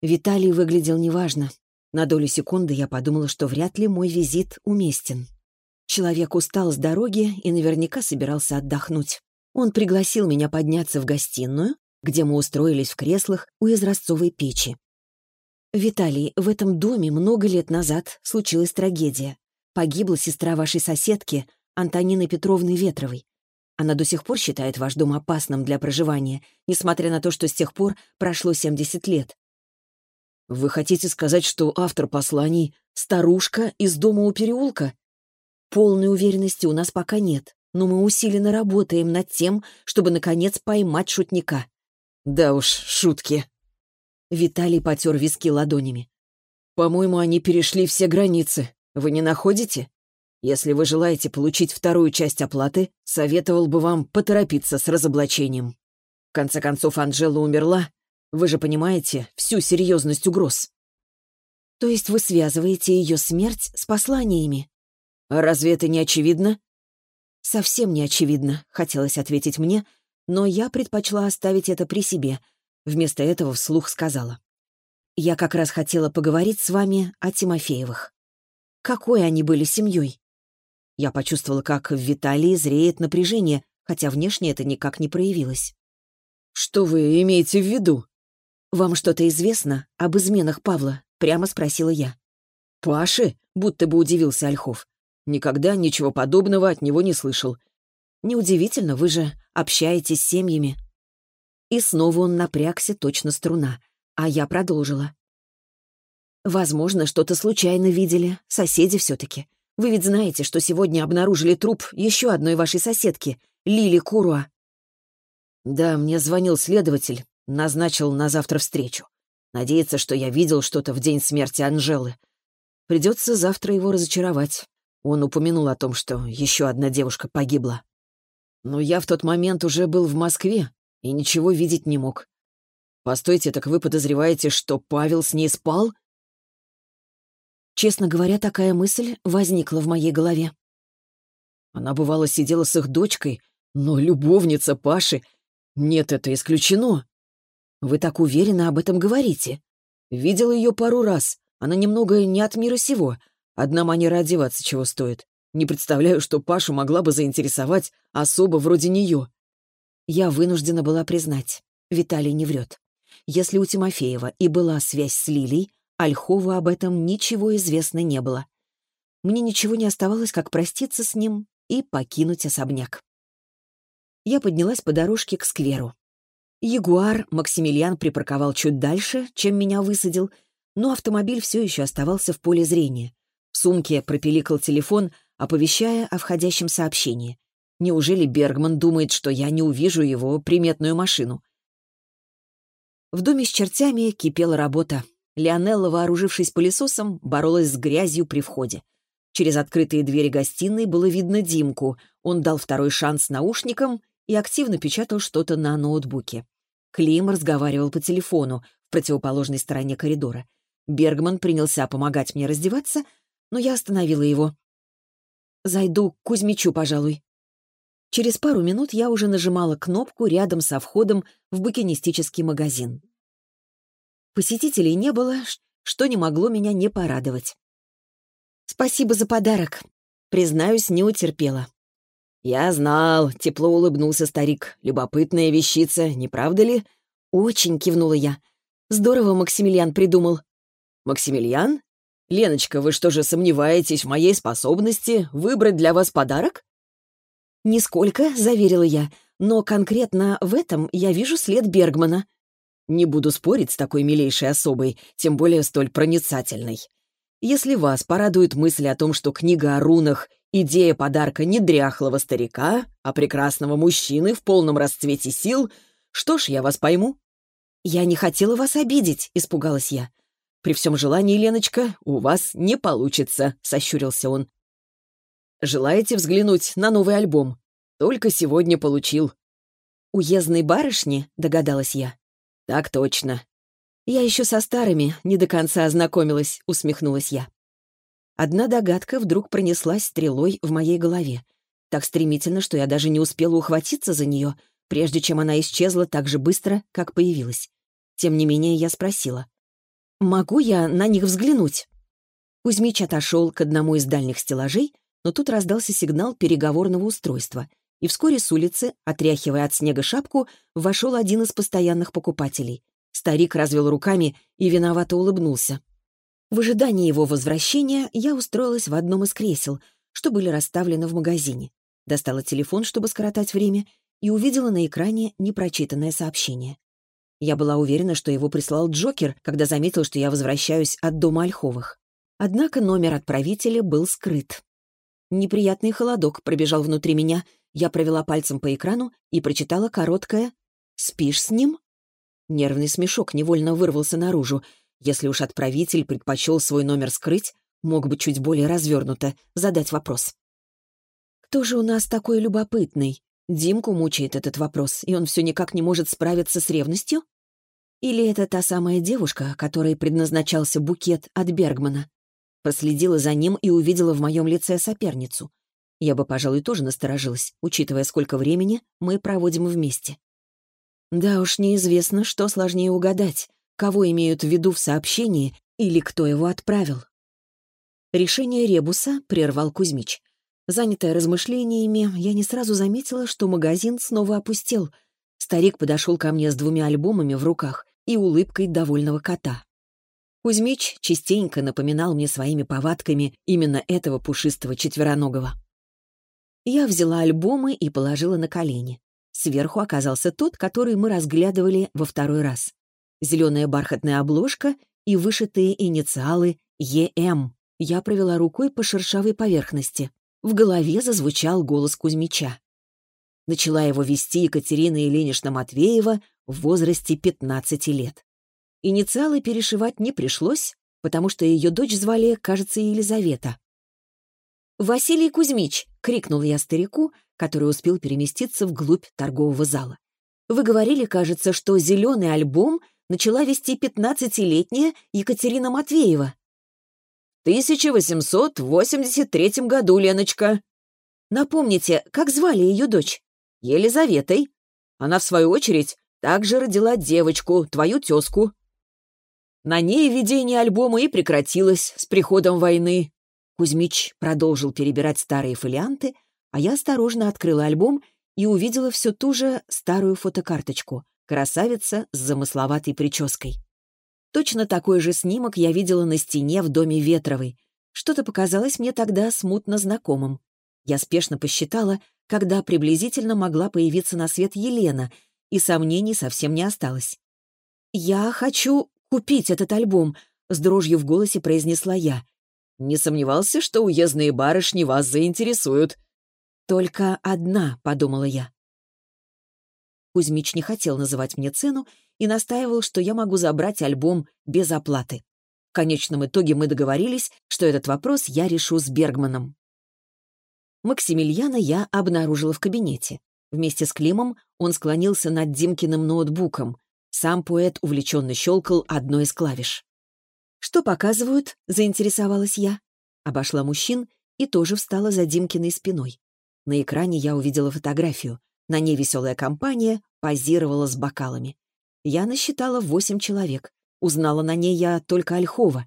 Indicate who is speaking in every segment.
Speaker 1: Виталий выглядел неважно. На долю секунды я подумала, что вряд ли мой визит уместен. Человек устал с дороги и наверняка собирался отдохнуть. Он пригласил меня подняться в гостиную, где мы устроились в креслах у изразцовой печи. «Виталий, в этом доме много лет назад случилась трагедия. Погибла сестра вашей соседки, Антонины Петровны Ветровой. Она до сих пор считает ваш дом опасным для проживания, несмотря на то, что с тех пор прошло 70 лет.
Speaker 2: Вы хотите сказать, что автор посланий — старушка из дома у переулка?
Speaker 1: Полной уверенности у нас пока нет, но мы усиленно работаем над тем, чтобы, наконец, поймать шутника.
Speaker 2: Да уж, шутки.
Speaker 1: Виталий потер виски ладонями.
Speaker 2: По-моему, они перешли все границы. Вы не находите? Если вы желаете получить вторую часть оплаты, советовал бы вам поторопиться с разоблачением. В конце концов, Анжела умерла, вы же понимаете всю серьезность угроз.
Speaker 1: То есть вы связываете ее смерть с посланиями?
Speaker 2: А разве это не очевидно?
Speaker 1: Совсем не очевидно, хотелось ответить мне, но я предпочла оставить это при себе. Вместо этого вслух сказала. Я как раз хотела поговорить с вами о Тимофеевых. Какой они были семьей? Я почувствовала, как в Виталии зреет напряжение, хотя внешне это никак не проявилось.
Speaker 2: «Что вы имеете в виду?»
Speaker 1: «Вам что-то известно об изменах Павла?» — прямо спросила я.
Speaker 2: «Паши?» — будто бы удивился Ольхов. «Никогда ничего подобного от него не слышал.
Speaker 1: Неудивительно, вы же общаетесь с семьями». И снова он напрягся, точно струна. А я продолжила. «Возможно, что-то случайно видели. Соседи все-таки. Вы ведь знаете, что сегодня обнаружили труп еще одной вашей соседки, Лили Куруа».
Speaker 2: «Да, мне звонил следователь. Назначил на завтра встречу. Надеется, что я видел что-то в день смерти Анжелы. Придется завтра его разочаровать. Он упомянул о том, что еще одна девушка погибла. Но я в тот момент уже был в Москве и ничего видеть не мог. Постойте, так вы подозреваете, что Павел с ней спал?
Speaker 1: Честно говоря, такая мысль возникла в моей голове.
Speaker 2: Она, бывало, сидела с их дочкой, но любовница Паши... Нет, это исключено.
Speaker 1: Вы так уверенно об этом говорите.
Speaker 2: Видел ее пару раз. Она немного не от мира сего. Одна манера одеваться чего стоит. Не представляю, что Пашу могла бы заинтересовать особо вроде нее.
Speaker 1: Я вынуждена была признать. Виталий не врет. Если у Тимофеева и была связь с Лилей, Ольхову об этом ничего известно не было. Мне ничего не оставалось, как проститься с ним и покинуть особняк. Я поднялась по дорожке к скверу. Ягуар Максимилиан припарковал чуть дальше, чем меня высадил, но автомобиль все еще оставался в поле зрения. В сумке пропиликал телефон, оповещая о входящем сообщении. Неужели Бергман думает, что я не увижу его приметную машину? В доме с чертями кипела работа. Леонелла, вооружившись пылесосом, боролась с грязью при входе. Через открытые двери гостиной было видно Димку. Он дал второй шанс наушникам и активно печатал что-то на ноутбуке. Клим разговаривал по телефону в противоположной стороне коридора. Бергман принялся помогать мне раздеваться, но я остановила его. «Зайду к Кузьмичу, пожалуй». Через пару минут я уже нажимала кнопку рядом со входом в букинистический магазин. Посетителей не было, что не могло меня не порадовать. «Спасибо за подарок», признаюсь, не утерпела.
Speaker 2: «Я знал», — тепло улыбнулся старик. «Любопытная вещица, не правда ли?»
Speaker 1: «Очень», — кивнула я. «Здорово Максимилиан придумал».
Speaker 2: «Максимилиан? Леночка, вы что же сомневаетесь в моей способности выбрать для вас подарок?»
Speaker 1: «Нисколько», — заверила я, «но конкретно в этом я вижу след Бергмана».
Speaker 2: «Не буду спорить с такой милейшей особой, тем более столь проницательной. Если вас порадует мысль о том, что книга о рунах Идея подарка не дряхлого старика, а прекрасного мужчины в полном расцвете сил. Что ж, я вас пойму.
Speaker 1: «Я не хотела вас обидеть», — испугалась я.
Speaker 2: «При всем желании, Леночка, у вас не получится», — сощурился он. «Желаете взглянуть на новый альбом? Только сегодня получил».
Speaker 1: «Уездной барышни?» — догадалась я.
Speaker 2: «Так точно».
Speaker 1: «Я еще со старыми не до конца ознакомилась», — усмехнулась я. Одна догадка вдруг пронеслась стрелой в моей голове. Так стремительно, что я даже не успела ухватиться за нее, прежде чем она исчезла так же быстро, как появилась. Тем не менее, я спросила. Могу я на них взглянуть?» Кузьмич отошел к одному из дальних стеллажей, но тут раздался сигнал переговорного устройства, и вскоре с улицы, отряхивая от снега шапку, вошел один из постоянных покупателей. Старик развел руками и виновато улыбнулся. В ожидании его возвращения я устроилась в одном из кресел, что были расставлены в магазине. Достала телефон, чтобы скоротать время, и увидела на экране непрочитанное сообщение. Я была уверена, что его прислал Джокер, когда заметил, что я возвращаюсь от дома Ольховых. Однако номер отправителя был скрыт. Неприятный холодок пробежал внутри меня. Я провела пальцем по экрану и прочитала короткое «Спишь с ним?» Нервный смешок невольно вырвался наружу. Если уж отправитель предпочел свой номер скрыть, мог бы чуть более развернуто задать вопрос. «Кто же у нас такой любопытный?» Димку мучает этот вопрос, и он все никак не может справиться с ревностью? Или это та самая девушка, которой предназначался букет от Бергмана? Проследила за ним и увидела в моем лице соперницу. Я бы, пожалуй, тоже насторожилась, учитывая, сколько времени мы проводим вместе. Да уж неизвестно, что сложнее угадать, кого имеют в виду в сообщении или кто его отправил. Решение Ребуса прервал Кузьмич. Занятая размышлениями, я не сразу заметила, что магазин снова опустел. Старик подошел ко мне с двумя альбомами в руках и улыбкой довольного кота. Кузьмич частенько напоминал мне своими повадками именно этого пушистого четвероногого. Я взяла альбомы и положила на колени. Сверху оказался тот, который мы разглядывали во второй раз. Зеленая бархатная обложка и вышитые инициалы «ЕМ». Я провела рукой по шершавой поверхности. В голове зазвучал голос Кузьмича. Начала его вести Екатерина Еленишна Матвеева в возрасте 15 лет. Инициалы перешивать не пришлось, потому что ее дочь звали, кажется, Елизавета. «Василий Кузьмич!» — крикнул я старику, который успел переместиться вглубь торгового зала. «Вы говорили, кажется, что зеленый альбом начала вести пятнадцатилетняя Екатерина Матвеева».
Speaker 2: 1883 году, Леночка».
Speaker 1: «Напомните, как звали ее дочь?»
Speaker 2: «Елизаветой. Она, в свою очередь, также родила девочку, твою тезку». На ней ведение альбома и прекратилось с приходом войны.
Speaker 1: Кузьмич продолжил перебирать старые фолианты, а я осторожно открыла альбом и увидела всю ту же старую фотокарточку. Красавица с замысловатой прической. Точно такой же снимок я видела на стене в доме Ветровой. Что-то показалось мне тогда смутно знакомым. Я спешно посчитала, когда приблизительно могла появиться на свет Елена, и сомнений совсем не осталось. «Я хочу купить этот альбом», — с дрожью в голосе произнесла я.
Speaker 2: «Не сомневался, что уездные барышни вас заинтересуют».
Speaker 1: «Только одна», — подумала я. Кузьмич не хотел называть мне цену и настаивал, что я могу забрать альбом без оплаты. В конечном итоге мы договорились, что этот вопрос я решу с Бергманом. Максимилиана я обнаружила в кабинете. Вместе с Климом он склонился над Димкиным ноутбуком. Сам поэт увлеченно щелкал одной из клавиш. «Что показывают?» — заинтересовалась я. Обошла мужчин и тоже встала за Димкиной спиной. На экране я увидела фотографию. На ней веселая компания позировала с бокалами. Я насчитала восемь человек. Узнала на ней я только Ольхова.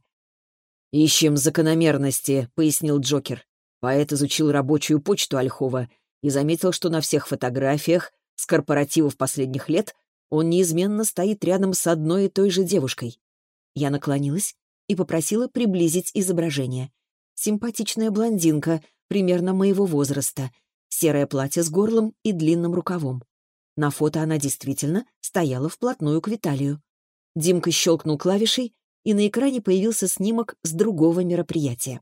Speaker 2: «Ищем закономерности», — пояснил Джокер. Поэт изучил рабочую почту Ольхова и заметил, что на всех фотографиях с корпоративов последних лет он неизменно стоит рядом с одной и той же девушкой. Я наклонилась и попросила приблизить изображение. Симпатичная блондинка, примерно моего возраста, серое платье с горлом и длинным рукавом. На фото она действительно стояла вплотную к Виталию. Димка щелкнул клавишей, и на экране появился снимок с другого мероприятия.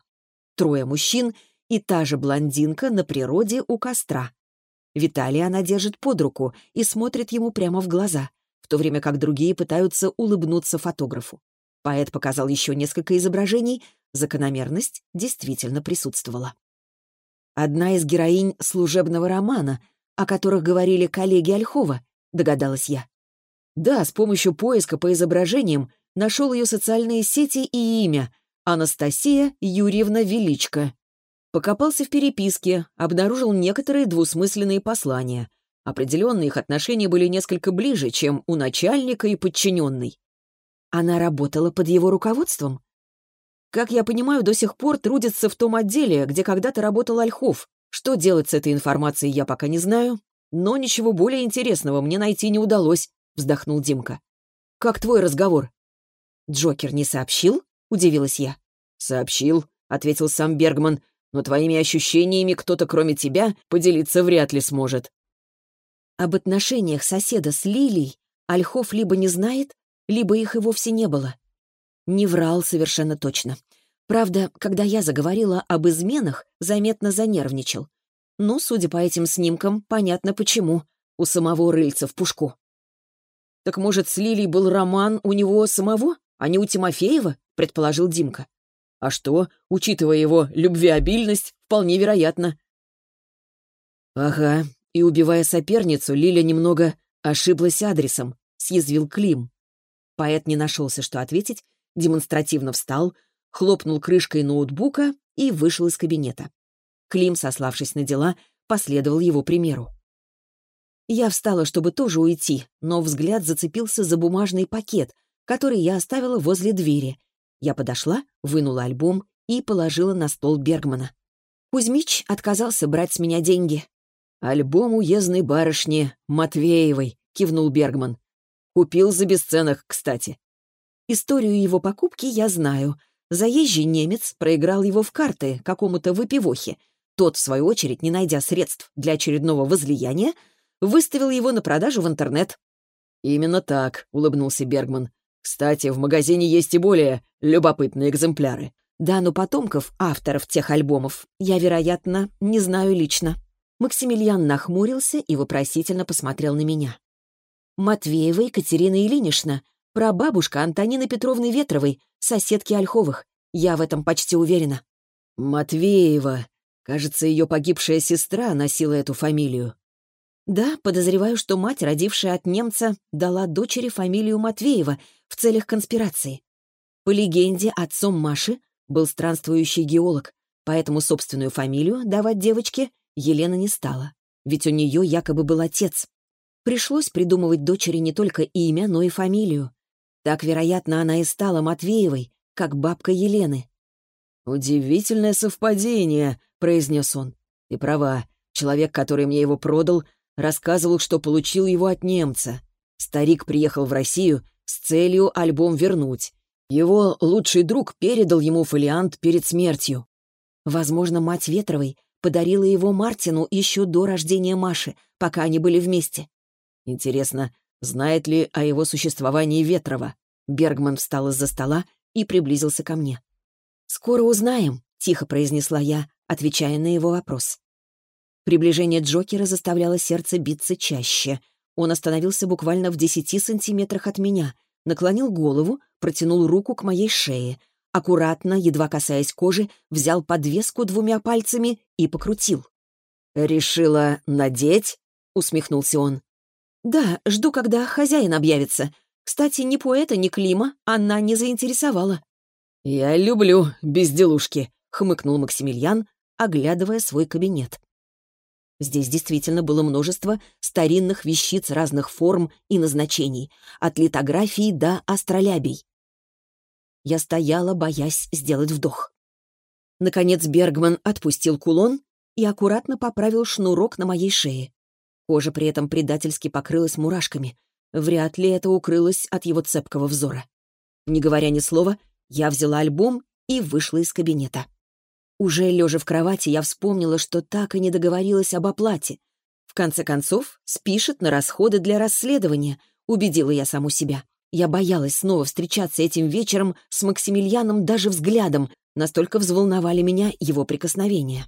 Speaker 2: Трое мужчин и та же блондинка на природе у костра. Виталия она держит под руку и смотрит ему прямо в глаза, в то время как другие пытаются улыбнуться фотографу. Поэт показал еще несколько изображений, закономерность действительно присутствовала. Одна из героинь служебного романа, о которых говорили коллеги Ольхова, догадалась я. Да, с помощью поиска по изображениям нашел ее социальные сети и имя — Анастасия Юрьевна Величко. Покопался в переписке, обнаружил некоторые двусмысленные послания. Определенно их отношения были несколько ближе, чем у начальника и подчиненной.
Speaker 1: Она работала под его руководством? Как я понимаю, до сих пор трудится в том отделе, где когда-то работал Ольхов. Что делать с этой информацией, я пока не знаю, но ничего более интересного мне найти не удалось», — вздохнул Димка. «Как твой разговор?» «Джокер не сообщил?» — удивилась я.
Speaker 2: «Сообщил», — ответил сам Бергман, «но твоими ощущениями кто-то, кроме тебя, поделиться вряд ли сможет».
Speaker 1: Об отношениях соседа с Лилией Ольхов либо не знает, либо их и вовсе не было. Не врал совершенно точно. Правда, когда я заговорила об изменах, заметно занервничал. Но, судя по этим снимкам, понятно почему. У самого рыльца в пушку.
Speaker 2: «Так, может, с Лилией был роман у него самого, а не у Тимофеева?» — предположил Димка. «А что, учитывая его любвеобильность, вполне вероятно». «Ага, и убивая соперницу, Лиля немного ошиблась адресом», — съязвил Клим.
Speaker 1: Поэт не нашелся, что ответить, демонстративно встал, хлопнул крышкой ноутбука и вышел из кабинета. Клим, сославшись на дела, последовал его примеру. Я встала, чтобы тоже уйти, но взгляд зацепился за бумажный пакет, который я оставила возле двери. Я подошла, вынула альбом и положила на стол Бергмана. Кузьмич отказался брать с меня деньги.
Speaker 2: «Альбом уездной барышни Матвеевой», — кивнул Бергман. Купил за бесценок, кстати.
Speaker 1: Историю его покупки я знаю. Заезжий немец проиграл его в карты какому-то выпивохе. Тот, в свою очередь, не найдя средств для очередного возлияния, выставил его на продажу в интернет.
Speaker 2: «Именно так», — улыбнулся Бергман. «Кстати, в магазине есть и более любопытные экземпляры».
Speaker 1: Да, но потомков, авторов тех альбомов, я, вероятно, не знаю лично. Максимилиан нахмурился и вопросительно посмотрел на меня. Матвеева Екатерина Ильинична, прабабушка Антонины Петровны Ветровой, соседки Ольховых. Я в этом почти уверена.
Speaker 2: Матвеева. Кажется, ее погибшая сестра носила эту фамилию.
Speaker 1: Да, подозреваю, что мать, родившая от немца, дала дочери фамилию Матвеева в целях конспирации. По легенде, отцом Маши был странствующий геолог, поэтому собственную фамилию давать девочке Елена не стала, ведь у нее якобы был отец. Пришлось придумывать дочери не только имя, но и фамилию. Так, вероятно, она и стала Матвеевой, как бабка Елены.
Speaker 2: «Удивительное совпадение», — произнес он. «Ты права. Человек, который мне его продал, рассказывал, что получил его от немца. Старик приехал в Россию с целью альбом вернуть. Его лучший друг передал ему фолиант перед смертью.
Speaker 1: Возможно, мать Ветровой подарила его Мартину еще до рождения Маши, пока они были вместе.
Speaker 2: Интересно, знает ли о его существовании Ветрова? Бергман встал из-за стола и приблизился ко мне.
Speaker 1: «Скоро узнаем», — тихо произнесла я, отвечая на его вопрос. Приближение Джокера заставляло сердце биться чаще. Он остановился буквально в десяти сантиметрах от меня, наклонил голову, протянул руку к моей шее, аккуратно, едва касаясь кожи, взял подвеску двумя пальцами и покрутил.
Speaker 2: «Решила надеть?» — усмехнулся он.
Speaker 1: «Да, жду, когда хозяин объявится. Кстати, ни поэта, ни Клима она не заинтересовала».
Speaker 2: «Я люблю безделушки», — хмыкнул Максимилиан, оглядывая свой кабинет.
Speaker 1: Здесь действительно было множество старинных вещиц разных форм и назначений, от литографии до астролябий. Я стояла, боясь сделать вдох. Наконец Бергман отпустил кулон и аккуратно поправил шнурок на моей шее. Кожа при этом предательски покрылась мурашками. Вряд ли это укрылось от его цепкого взора. Не говоря ни слова, я взяла альбом и вышла из кабинета. Уже лежа в кровати, я вспомнила, что так и не договорилась об оплате. В конце концов, спишет на расходы для расследования, убедила я саму себя. Я боялась снова встречаться этим вечером с Максимилианом даже взглядом, настолько взволновали меня его прикосновения.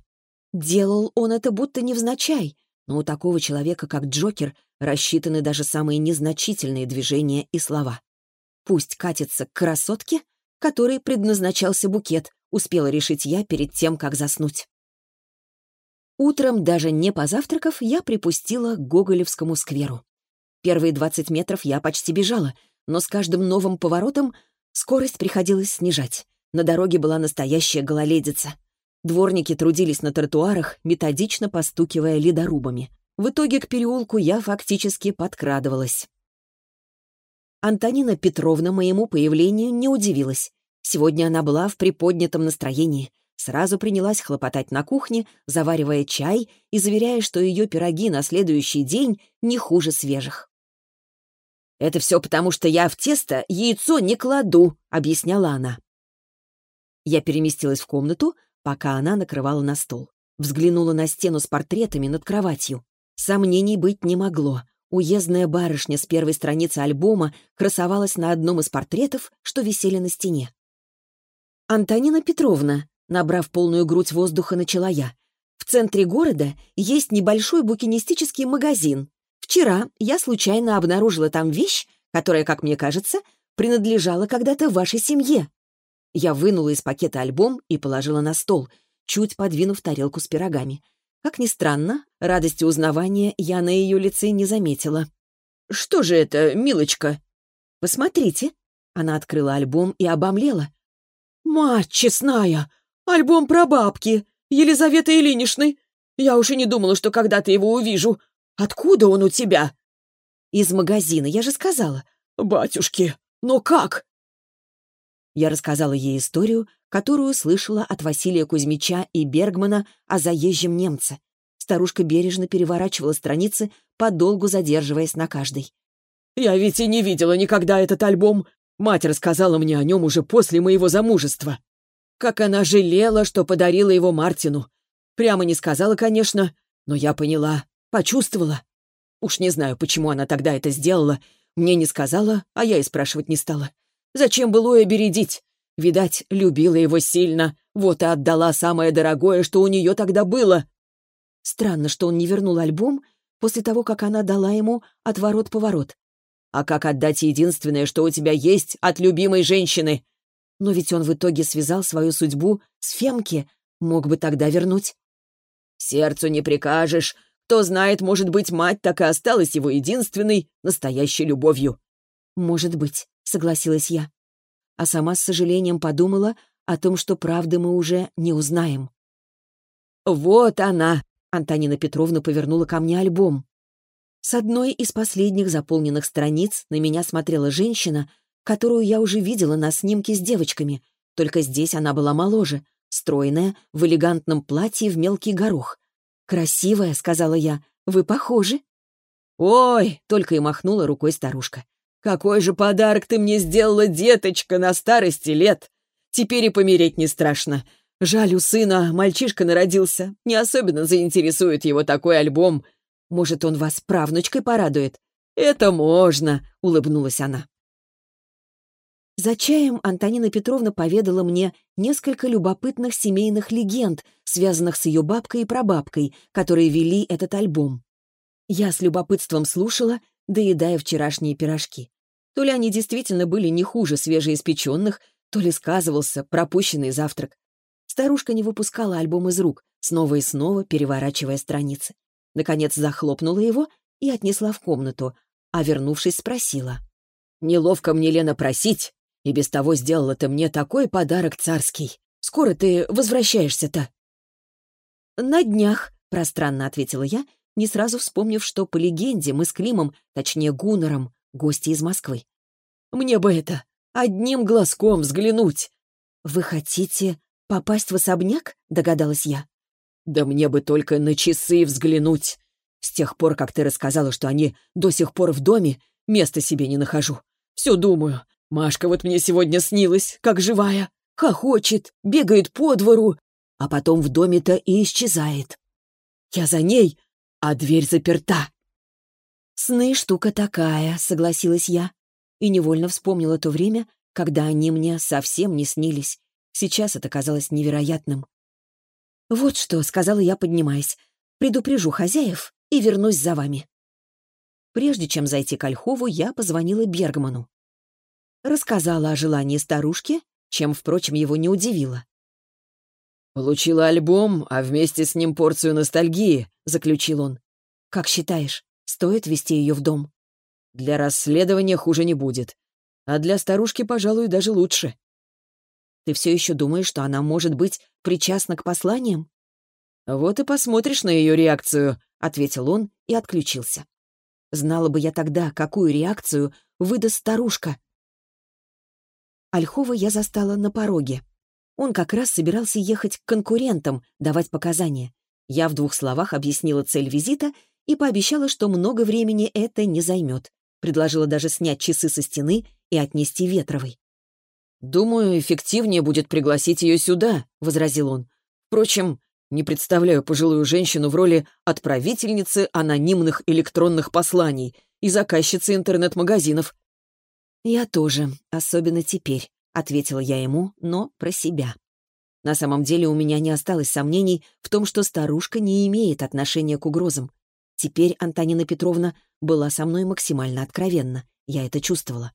Speaker 1: Делал он это будто невзначай, но у такого человека, как Джокер, рассчитаны даже самые незначительные движения и слова. Пусть катится к красотке, которой предназначался букет, успела решить я перед тем, как заснуть. Утром, даже не позавтракав, я припустила к Гоголевскому скверу. Первые 20 метров я почти бежала, но с каждым новым поворотом скорость приходилось снижать. На дороге была настоящая гололедица. Дворники трудились на тротуарах, методично постукивая ледорубами. В итоге к переулку я фактически подкрадывалась. Антонина Петровна моему появлению не удивилась. Сегодня она была в приподнятом настроении. Сразу принялась хлопотать на кухне, заваривая чай и заверяя, что ее пироги на следующий день не хуже свежих. «Это все потому, что я в тесто яйцо не кладу», — объясняла она. Я переместилась в комнату, пока она накрывала на стол. Взглянула на стену с портретами над кроватью. Сомнений быть не могло. Уездная барышня с первой страницы альбома красовалась на одном из портретов, что висели на стене. «Антонина Петровна», набрав полную грудь воздуха, начала я. «В центре города есть небольшой букинистический магазин. Вчера я случайно обнаружила там вещь, которая, как мне кажется, принадлежала когда-то вашей семье». Я вынула из пакета альбом и положила на стол, чуть подвинув тарелку с пирогами. Как ни странно, радости узнавания я на ее лице не заметила. «Что же это, милочка?» «Посмотрите». Она открыла альбом и обомлела. «Мать честная! Альбом про бабки! Елизаветы Ильиничны! Я уж и не думала, что когда-то его увижу. Откуда он у тебя?» «Из магазина, я же сказала». «Батюшки, но как?» Я рассказала ей историю, которую слышала от Василия Кузьмича и Бергмана о заезжем немце. Старушка бережно переворачивала страницы, подолгу задерживаясь на каждой. «Я ведь и не видела никогда этот альбом. Мать рассказала мне о нем уже после моего замужества. Как она жалела, что подарила его Мартину. Прямо не сказала, конечно, но я поняла, почувствовала. Уж не знаю, почему она тогда это сделала. Мне не сказала, а я и спрашивать не стала. Зачем было ее бередить? Видать, любила его сильно, вот и отдала самое дорогое, что у нее тогда было. Странно, что он не вернул альбом после того, как она дала ему отворот-поворот. А как отдать единственное, что у тебя есть от любимой женщины? Но ведь он в итоге связал свою судьбу с Фемки, мог бы тогда вернуть. Сердцу не прикажешь. Кто знает, может быть, мать так и осталась его единственной, настоящей любовью. Может быть, согласилась я. А сама с сожалением подумала о том, что правды мы уже не узнаем. «Вот она!» — Антонина Петровна повернула ко мне альбом. С одной из последних заполненных страниц на меня смотрела женщина, которую я уже видела на снимке с девочками, только здесь она была моложе, стройная, в элегантном платье в мелкий горох. «Красивая», — сказала я, — «вы похожи». «Ой!» — только и махнула рукой старушка. «Какой же подарок ты мне сделала, деточка, на старости лет! Теперь и помереть не страшно. Жаль, у сына мальчишка народился. Не особенно заинтересует его такой альбом. Может, он вас правнучкой порадует?» «Это можно», — улыбнулась она. За чаем Антонина Петровна поведала мне несколько любопытных семейных легенд, связанных с ее бабкой и прабабкой, которые вели этот альбом. Я с любопытством слушала, доедая вчерашние пирожки. То ли они действительно были не хуже свежеиспеченных, то ли сказывался пропущенный завтрак. Старушка не выпускала альбом из рук, снова и снова переворачивая страницы. Наконец захлопнула его и отнесла в комнату, а, вернувшись, спросила. «Неловко мне, Лена, просить, и без того сделала ты мне такой подарок царский. Скоро ты возвращаешься-то?» «На днях», — пространно ответила я, не сразу вспомнив, что по легенде мы с Климом, точнее Гуннером, гости из Москвы. «Мне бы это, одним глазком взглянуть!» «Вы хотите попасть в особняк?» — догадалась я. Да мне бы только на часы взглянуть. С тех пор, как ты рассказала, что они до сих пор в доме, места себе не нахожу. Все думаю. Машка вот мне сегодня снилась, как живая. Хохочет, бегает по двору, а потом в доме-то и исчезает. Я за ней, а дверь заперта. «Сны — штука такая», — согласилась я. И невольно вспомнила то время, когда они мне совсем не снились. Сейчас это казалось невероятным. «Вот что», — сказала я, поднимаясь, — «предупрежу хозяев и вернусь за вами». Прежде чем зайти к Ольхову, я позвонила Бергману. Рассказала о желании старушки, чем, впрочем, его не удивило.
Speaker 2: «Получила альбом, а вместе с ним порцию ностальгии», — заключил он.
Speaker 1: «Как считаешь, стоит вести ее в дом?»
Speaker 2: «Для расследования хуже не будет. А для старушки, пожалуй, даже лучше.
Speaker 1: Ты все еще думаешь, что она может быть причастна к посланиям?»
Speaker 2: «Вот и посмотришь на ее реакцию», — ответил он и отключился.
Speaker 1: Знала бы я тогда, какую реакцию выдаст старушка. Ольхова я застала на пороге. Он как раз собирался ехать к конкурентам, давать показания. Я в двух словах объяснила цель визита и пообещала, что много времени это не займет. Предложила даже снять часы со стены и отнести Ветровой.
Speaker 2: «Думаю, эффективнее будет пригласить ее сюда», — возразил он. «Впрочем, не представляю пожилую женщину в роли отправительницы анонимных электронных посланий и заказчицы интернет-магазинов».
Speaker 1: «Я тоже, особенно теперь», — ответила я ему, но про себя. На самом деле у меня не осталось сомнений в том, что старушка не имеет отношения к угрозам. Теперь Антонина Петровна была со мной максимально откровенна. Я это чувствовала.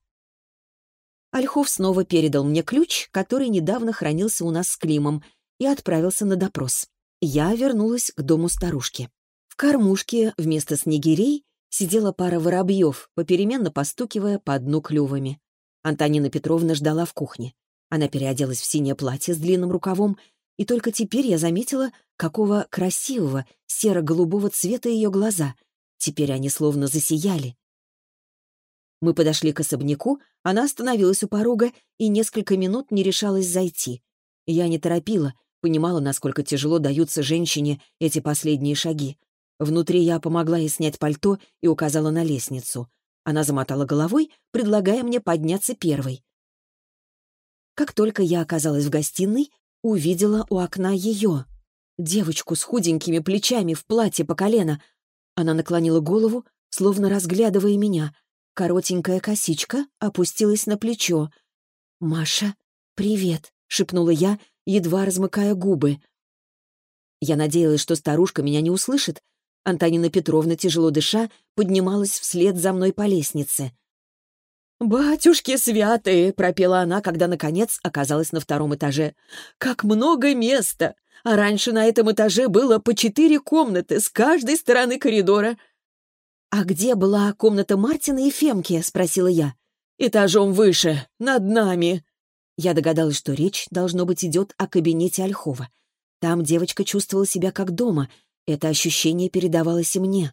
Speaker 1: Ольхов снова передал мне ключ, который недавно хранился у нас с Климом, и отправился на допрос. Я вернулась к дому старушки. В кормушке вместо снегирей сидела пара воробьев, попеременно постукивая по дну клювами. Антонина Петровна ждала в кухне. Она переоделась в синее платье с длинным рукавом, и только теперь я заметила, какого красивого серо-голубого цвета ее глаза. Теперь они словно засияли. Мы подошли к особняку, она остановилась у порога и несколько минут не решалась зайти. Я не торопила, понимала, насколько тяжело даются женщине эти последние шаги. Внутри я помогла ей снять пальто и указала на лестницу. Она замотала головой, предлагая мне подняться первой. Как только я оказалась в гостиной, увидела у окна ее. Девочку с худенькими плечами в платье по колено. Она наклонила голову, словно разглядывая меня — Коротенькая косичка опустилась на плечо. «Маша, привет», — шепнула я, едва размыкая губы. Я надеялась, что старушка меня не услышит. Антонина Петровна, тяжело дыша, поднималась вслед за мной по лестнице. «Батюшки святые!» — пропела она, когда, наконец, оказалась на втором этаже. «Как много места! А раньше на этом этаже было по четыре комнаты с каждой стороны коридора. «А где была комната Мартина и Фемки?» — спросила я. «Этажом выше, над нами». Я догадалась, что речь, должно быть, идет о кабинете Ольхова. Там девочка чувствовала себя как дома. Это ощущение передавалось и мне.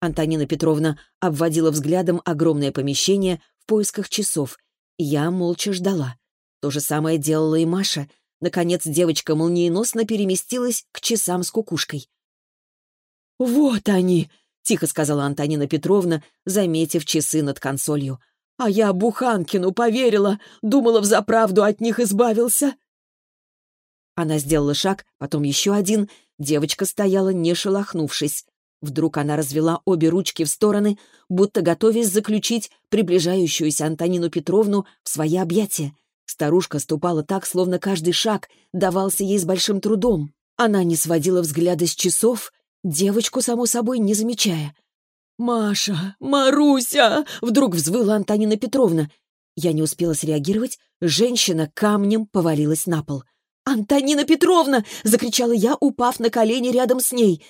Speaker 1: Антонина Петровна обводила взглядом огромное помещение в поисках часов. Я молча ждала. То же самое делала и Маша. Наконец девочка молниеносно переместилась к часам с кукушкой. «Вот они!» тихо сказала Антонина Петровна, заметив часы над консолью. «А я Буханкину поверила, думала, взаправду от них избавился». Она сделала шаг, потом еще один. Девочка стояла, не шелохнувшись. Вдруг она развела обе ручки в стороны, будто готовясь заключить приближающуюся Антонину Петровну в свои объятия. Старушка ступала так, словно каждый шаг давался ей с большим трудом. Она не сводила взгляда с часов, девочку, само собой, не замечая. «Маша! Маруся!» — вдруг взвыла Антонина Петровна. Я не успела среагировать, женщина камнем повалилась на пол. «Антонина Петровна!» — закричала я, упав на колени рядом с ней.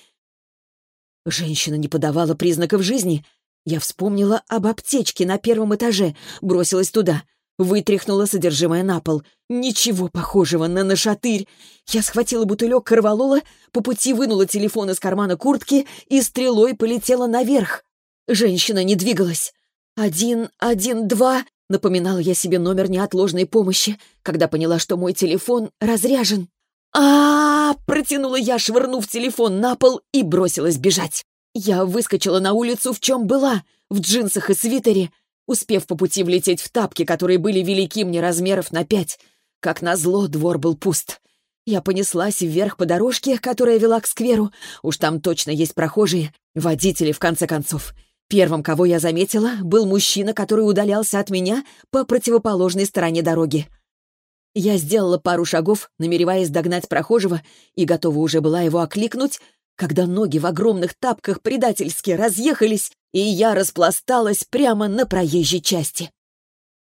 Speaker 1: Женщина не подавала признаков жизни. Я вспомнила об аптечке на первом этаже, бросилась туда — Вытряхнула содержимое на пол. Ничего похожего на нашатырь. Я схватила бутылек корвалола, по пути вынула телефон из кармана куртки и стрелой полетела наверх. Женщина не двигалась. «Один, один, два», — напоминала я себе номер неотложной помощи, когда поняла, что мой телефон разряжен. а, -а, -а протянула я, швырнув телефон на пол и бросилась бежать. Я выскочила на улицу, в чем была, в джинсах и свитере, успев по пути влететь в тапки, которые были велики мне размеров на пять. Как назло, двор был пуст. Я понеслась вверх по дорожке, которая вела к скверу. Уж там точно есть прохожие, водители, в конце концов. Первым, кого я заметила, был мужчина, который удалялся от меня по противоположной стороне дороги. Я сделала пару шагов, намереваясь догнать прохожего, и готова уже была его окликнуть, когда ноги в огромных тапках предательски разъехались, и я распласталась прямо на проезжей части.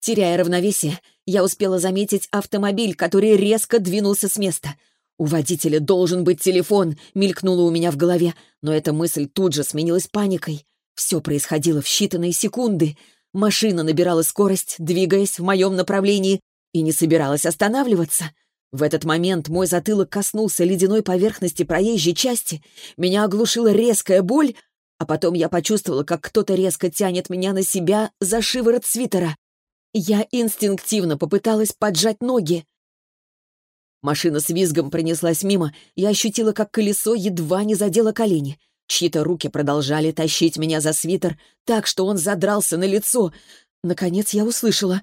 Speaker 1: Теряя равновесие, я успела заметить автомобиль, который резко двинулся с места. «У водителя должен быть телефон», — мелькнуло у меня в голове, но эта мысль тут же сменилась паникой. Все происходило в считанные секунды. Машина набирала скорость, двигаясь в моем направлении, и не собиралась останавливаться. В этот момент мой затылок коснулся ледяной поверхности проезжей части, меня оглушила резкая боль, а потом я почувствовала, как кто-то резко тянет меня на себя за шиворот свитера. Я инстинктивно попыталась поджать ноги. Машина с визгом пронеслась мимо, я ощутила, как колесо едва не задело колени. Чьи-то руки продолжали тащить меня за свитер так, что он задрался на лицо. Наконец я услышала.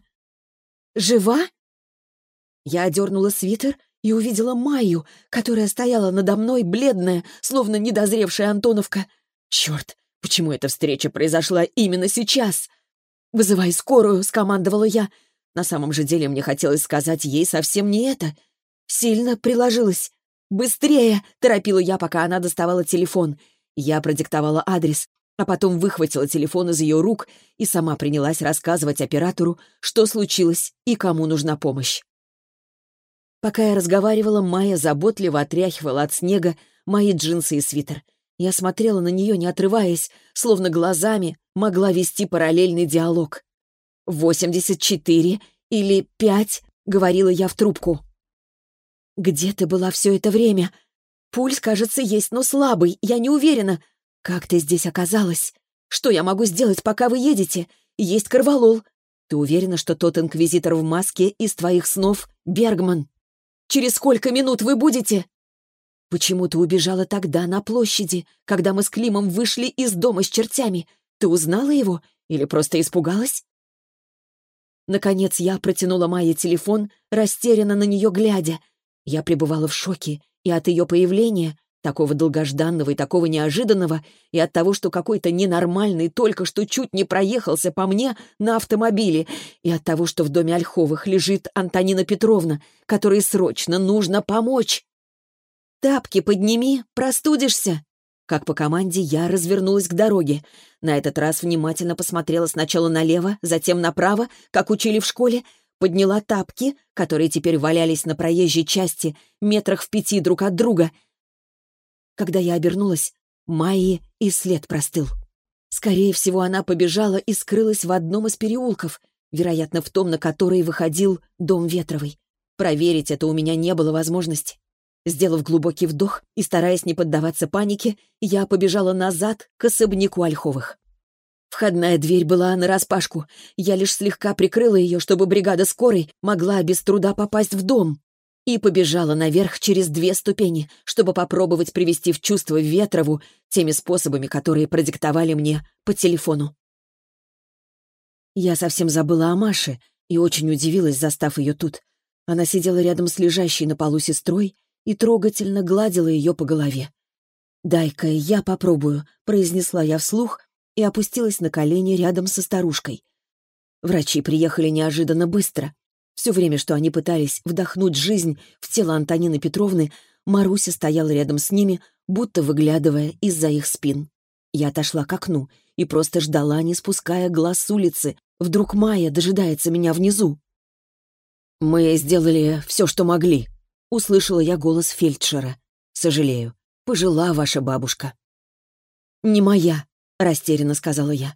Speaker 1: «Жива?» Я одернула свитер и увидела Майю, которая стояла надо мной, бледная, словно недозревшая Антоновка. Черт, почему эта встреча произошла именно сейчас? «Вызывай скорую», — скомандовала я. На самом же деле мне хотелось сказать ей совсем не это. Сильно приложилась. «Быстрее!» — торопила я, пока она доставала телефон. Я продиктовала адрес, а потом выхватила телефон из ее рук и сама принялась рассказывать оператору, что случилось и кому нужна помощь. Пока я разговаривала, Майя заботливо отряхивала от снега мои джинсы и свитер. Я смотрела на нее, не отрываясь, словно глазами могла вести параллельный диалог. «Восемьдесят четыре или пять?» — говорила я в трубку. «Где ты была все это время? Пульс, кажется, есть, но слабый, я не уверена. Как ты здесь оказалась? Что я могу сделать, пока вы едете? Есть корвалол. Ты уверена, что тот инквизитор в маске из твоих снов — Бергман? Через сколько минут вы будете?» «Почему ты убежала тогда на площади, когда мы с Климом вышли из дома с чертями? Ты узнала его или просто испугалась?» Наконец я протянула Майе телефон, растерянно на нее глядя. Я пребывала в шоке и от ее появления, такого долгожданного и такого неожиданного, и от того, что какой-то ненормальный только что чуть не проехался по мне на автомобиле, и от того, что в доме Ольховых лежит Антонина Петровна, которой срочно нужно помочь. «Тапки подними, простудишься!» Как по команде я развернулась к дороге. На этот раз внимательно посмотрела сначала налево, затем направо, как учили в школе, подняла тапки, которые теперь валялись на проезжей части, метрах в пяти друг от друга. Когда я обернулась, Майи и след простыл. Скорее всего, она побежала и скрылась в одном из переулков, вероятно, в том, на который выходил дом Ветровой. Проверить это у меня не было возможности. Сделав глубокий вдох и стараясь не поддаваться панике, я побежала назад к особняку Ольховых. Входная дверь была нараспашку. Я лишь слегка прикрыла ее, чтобы бригада скорой могла без труда попасть в дом. И побежала наверх через две ступени, чтобы попробовать привести в чувство Ветрову теми способами, которые продиктовали мне по телефону. Я совсем забыла о Маше и очень удивилась, застав ее тут. Она сидела рядом с лежащей на полу сестрой и трогательно гладила ее по голове. «Дай-ка я попробую», — произнесла я вслух и опустилась на колени рядом со старушкой. Врачи приехали неожиданно быстро. Все время, что они пытались вдохнуть жизнь в тело Антонины Петровны, Маруся стояла рядом с ними, будто выглядывая из-за их спин. Я отошла к окну и просто ждала, не спуская глаз с улицы. Вдруг Майя дожидается меня внизу. «Мы сделали все, что могли», услышала я голос фельдшера. «Сожалею. Пожила ваша бабушка». «Не моя», — растерянно сказала я.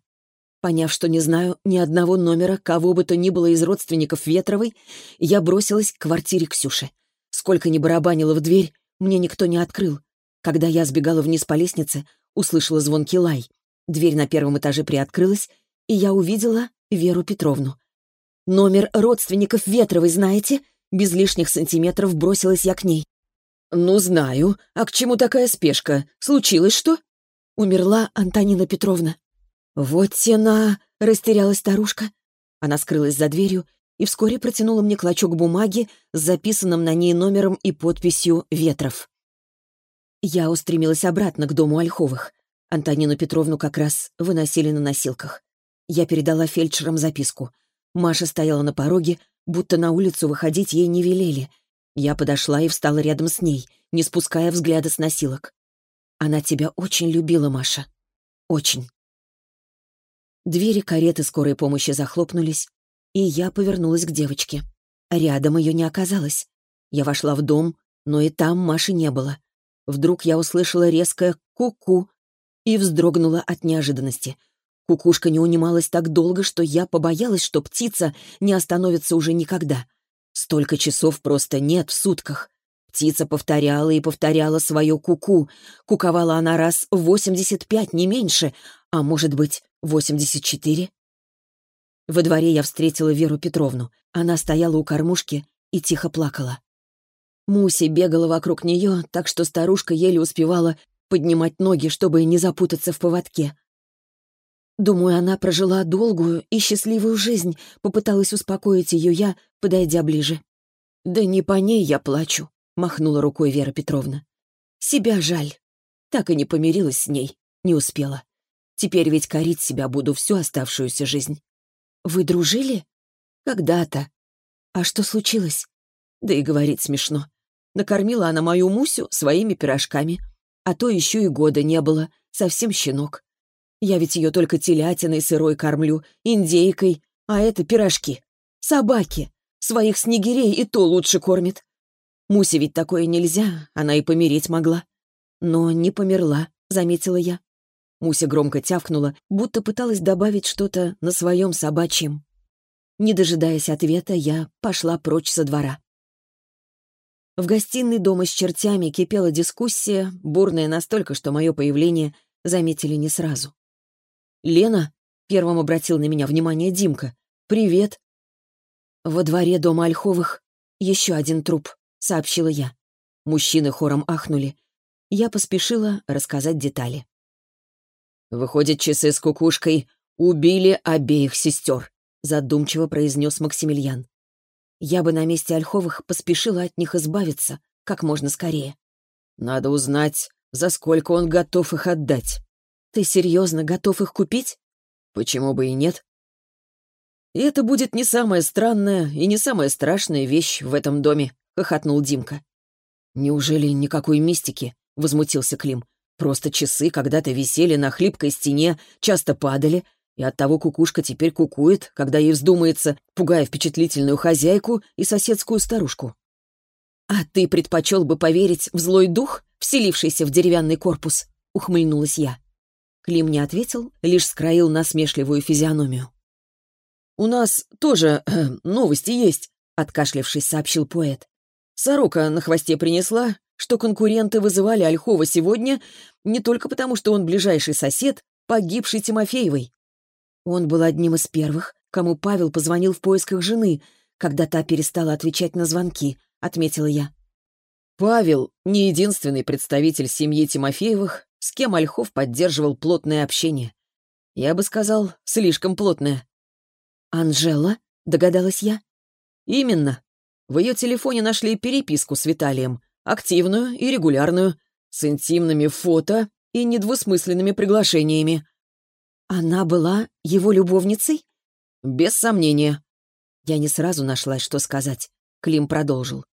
Speaker 1: Поняв, что не знаю ни одного номера, кого бы то ни было из родственников Ветровой, я бросилась к квартире Ксюши. Сколько ни барабанила в дверь, мне никто не открыл. Когда я сбегала вниз по лестнице, услышала звонкий лай. Дверь на первом этаже приоткрылась, и я увидела Веру Петровну. «Номер родственников Ветровой знаете?» Без лишних сантиметров бросилась я к ней. «Ну, знаю. А к чему такая спешка? Случилось что?» Умерла Антонина Петровна. «Вот тена!» — растерялась старушка. Она скрылась за дверью и вскоре протянула мне клочок бумаги с записанным на ней номером и подписью «Ветров». Я устремилась обратно к дому Ольховых. Антонину Петровну как раз выносили на носилках. Я передала фельдшерам записку. Маша стояла на пороге, будто на улицу выходить ей не велели. Я подошла и встала рядом с ней, не спуская взгляда с носилок. Она тебя очень любила, Маша. Очень. Двери кареты скорой помощи захлопнулись, и я повернулась к девочке. Рядом ее не оказалось. Я вошла в дом, но и там Маши не было. Вдруг я услышала резкое «ку-ку» и вздрогнула от неожиданности. Кукушка не унималась так долго, что я побоялась, что птица не остановится уже никогда. Столько часов просто нет в сутках. Птица повторяла и повторяла свое куку. -ку. Куковала она раз восемьдесят пять, не меньше, а может быть, восемьдесят четыре. Во дворе я встретила Веру Петровну. Она стояла у кормушки и тихо плакала. Муси бегала вокруг нее, так что старушка еле успевала поднимать ноги, чтобы не запутаться в поводке. Думаю, она прожила долгую и счастливую жизнь, попыталась успокоить ее я, подойдя ближе. «Да не по ней я плачу», — махнула рукой Вера Петровна. «Себя жаль. Так и не помирилась с ней, не успела. Теперь ведь корить себя буду всю оставшуюся жизнь». «Вы дружили?» «Когда-то». «А что случилось?» Да и говорить смешно. Накормила она мою Мусю своими пирожками. А то еще и года не было, совсем щенок. Я ведь ее только телятиной сырой кормлю, индейкой, а это пирожки. Собаки. Своих снегирей и то лучше кормит. Мусе ведь такое нельзя, она и помереть могла. Но не померла, заметила я. Муся громко тявкнула, будто пыталась добавить что-то на своем собачьем. Не дожидаясь ответа, я пошла прочь со двора. В гостиной дома с чертями кипела дискуссия, бурная настолько, что мое появление заметили не сразу. «Лена?» — первым обратил на меня внимание Димка. «Привет!» «Во дворе дома Ольховых еще один труп», — сообщила я. Мужчины хором ахнули. Я поспешила рассказать детали. «Выходит, часы с кукушкой убили обеих сестер», — задумчиво произнес Максимилиан. Я бы на месте Ольховых поспешила от них избавиться как можно скорее. Надо узнать, за сколько он готов их отдать. Ты серьезно готов их купить? Почему бы и нет? И это будет не самая странная и не самая страшная вещь в этом доме, хохотнул Димка. Неужели никакой мистики? Возмутился Клим. Просто часы когда-то висели на хлипкой стене, часто падали, и оттого кукушка теперь кукует, когда ей вздумается, пугая впечатлительную хозяйку и соседскую старушку. «А ты предпочел бы поверить в злой дух, вселившийся в деревянный корпус?» — ухмыльнулась я. Клим не ответил, лишь скроил насмешливую физиономию. «У нас тоже э, новости есть», — откашлявшись, сообщил поэт. «Сорока на хвосте принесла, что конкуренты вызывали Ольхова сегодня не только потому, что он ближайший сосед, погибший Тимофеевой. Он был одним из первых, кому Павел позвонил в поисках жены, когда та перестала отвечать на звонки, отметила я. Павел — не единственный представитель семьи Тимофеевых, с кем Ольхов поддерживал плотное общение. Я бы сказал, слишком плотное. «Анжела?» — догадалась я. «Именно. В ее телефоне нашли переписку с Виталием, активную и регулярную, с интимными фото и недвусмысленными приглашениями. Она была его любовницей? Без сомнения. Я не сразу нашлась, что сказать. Клим продолжил.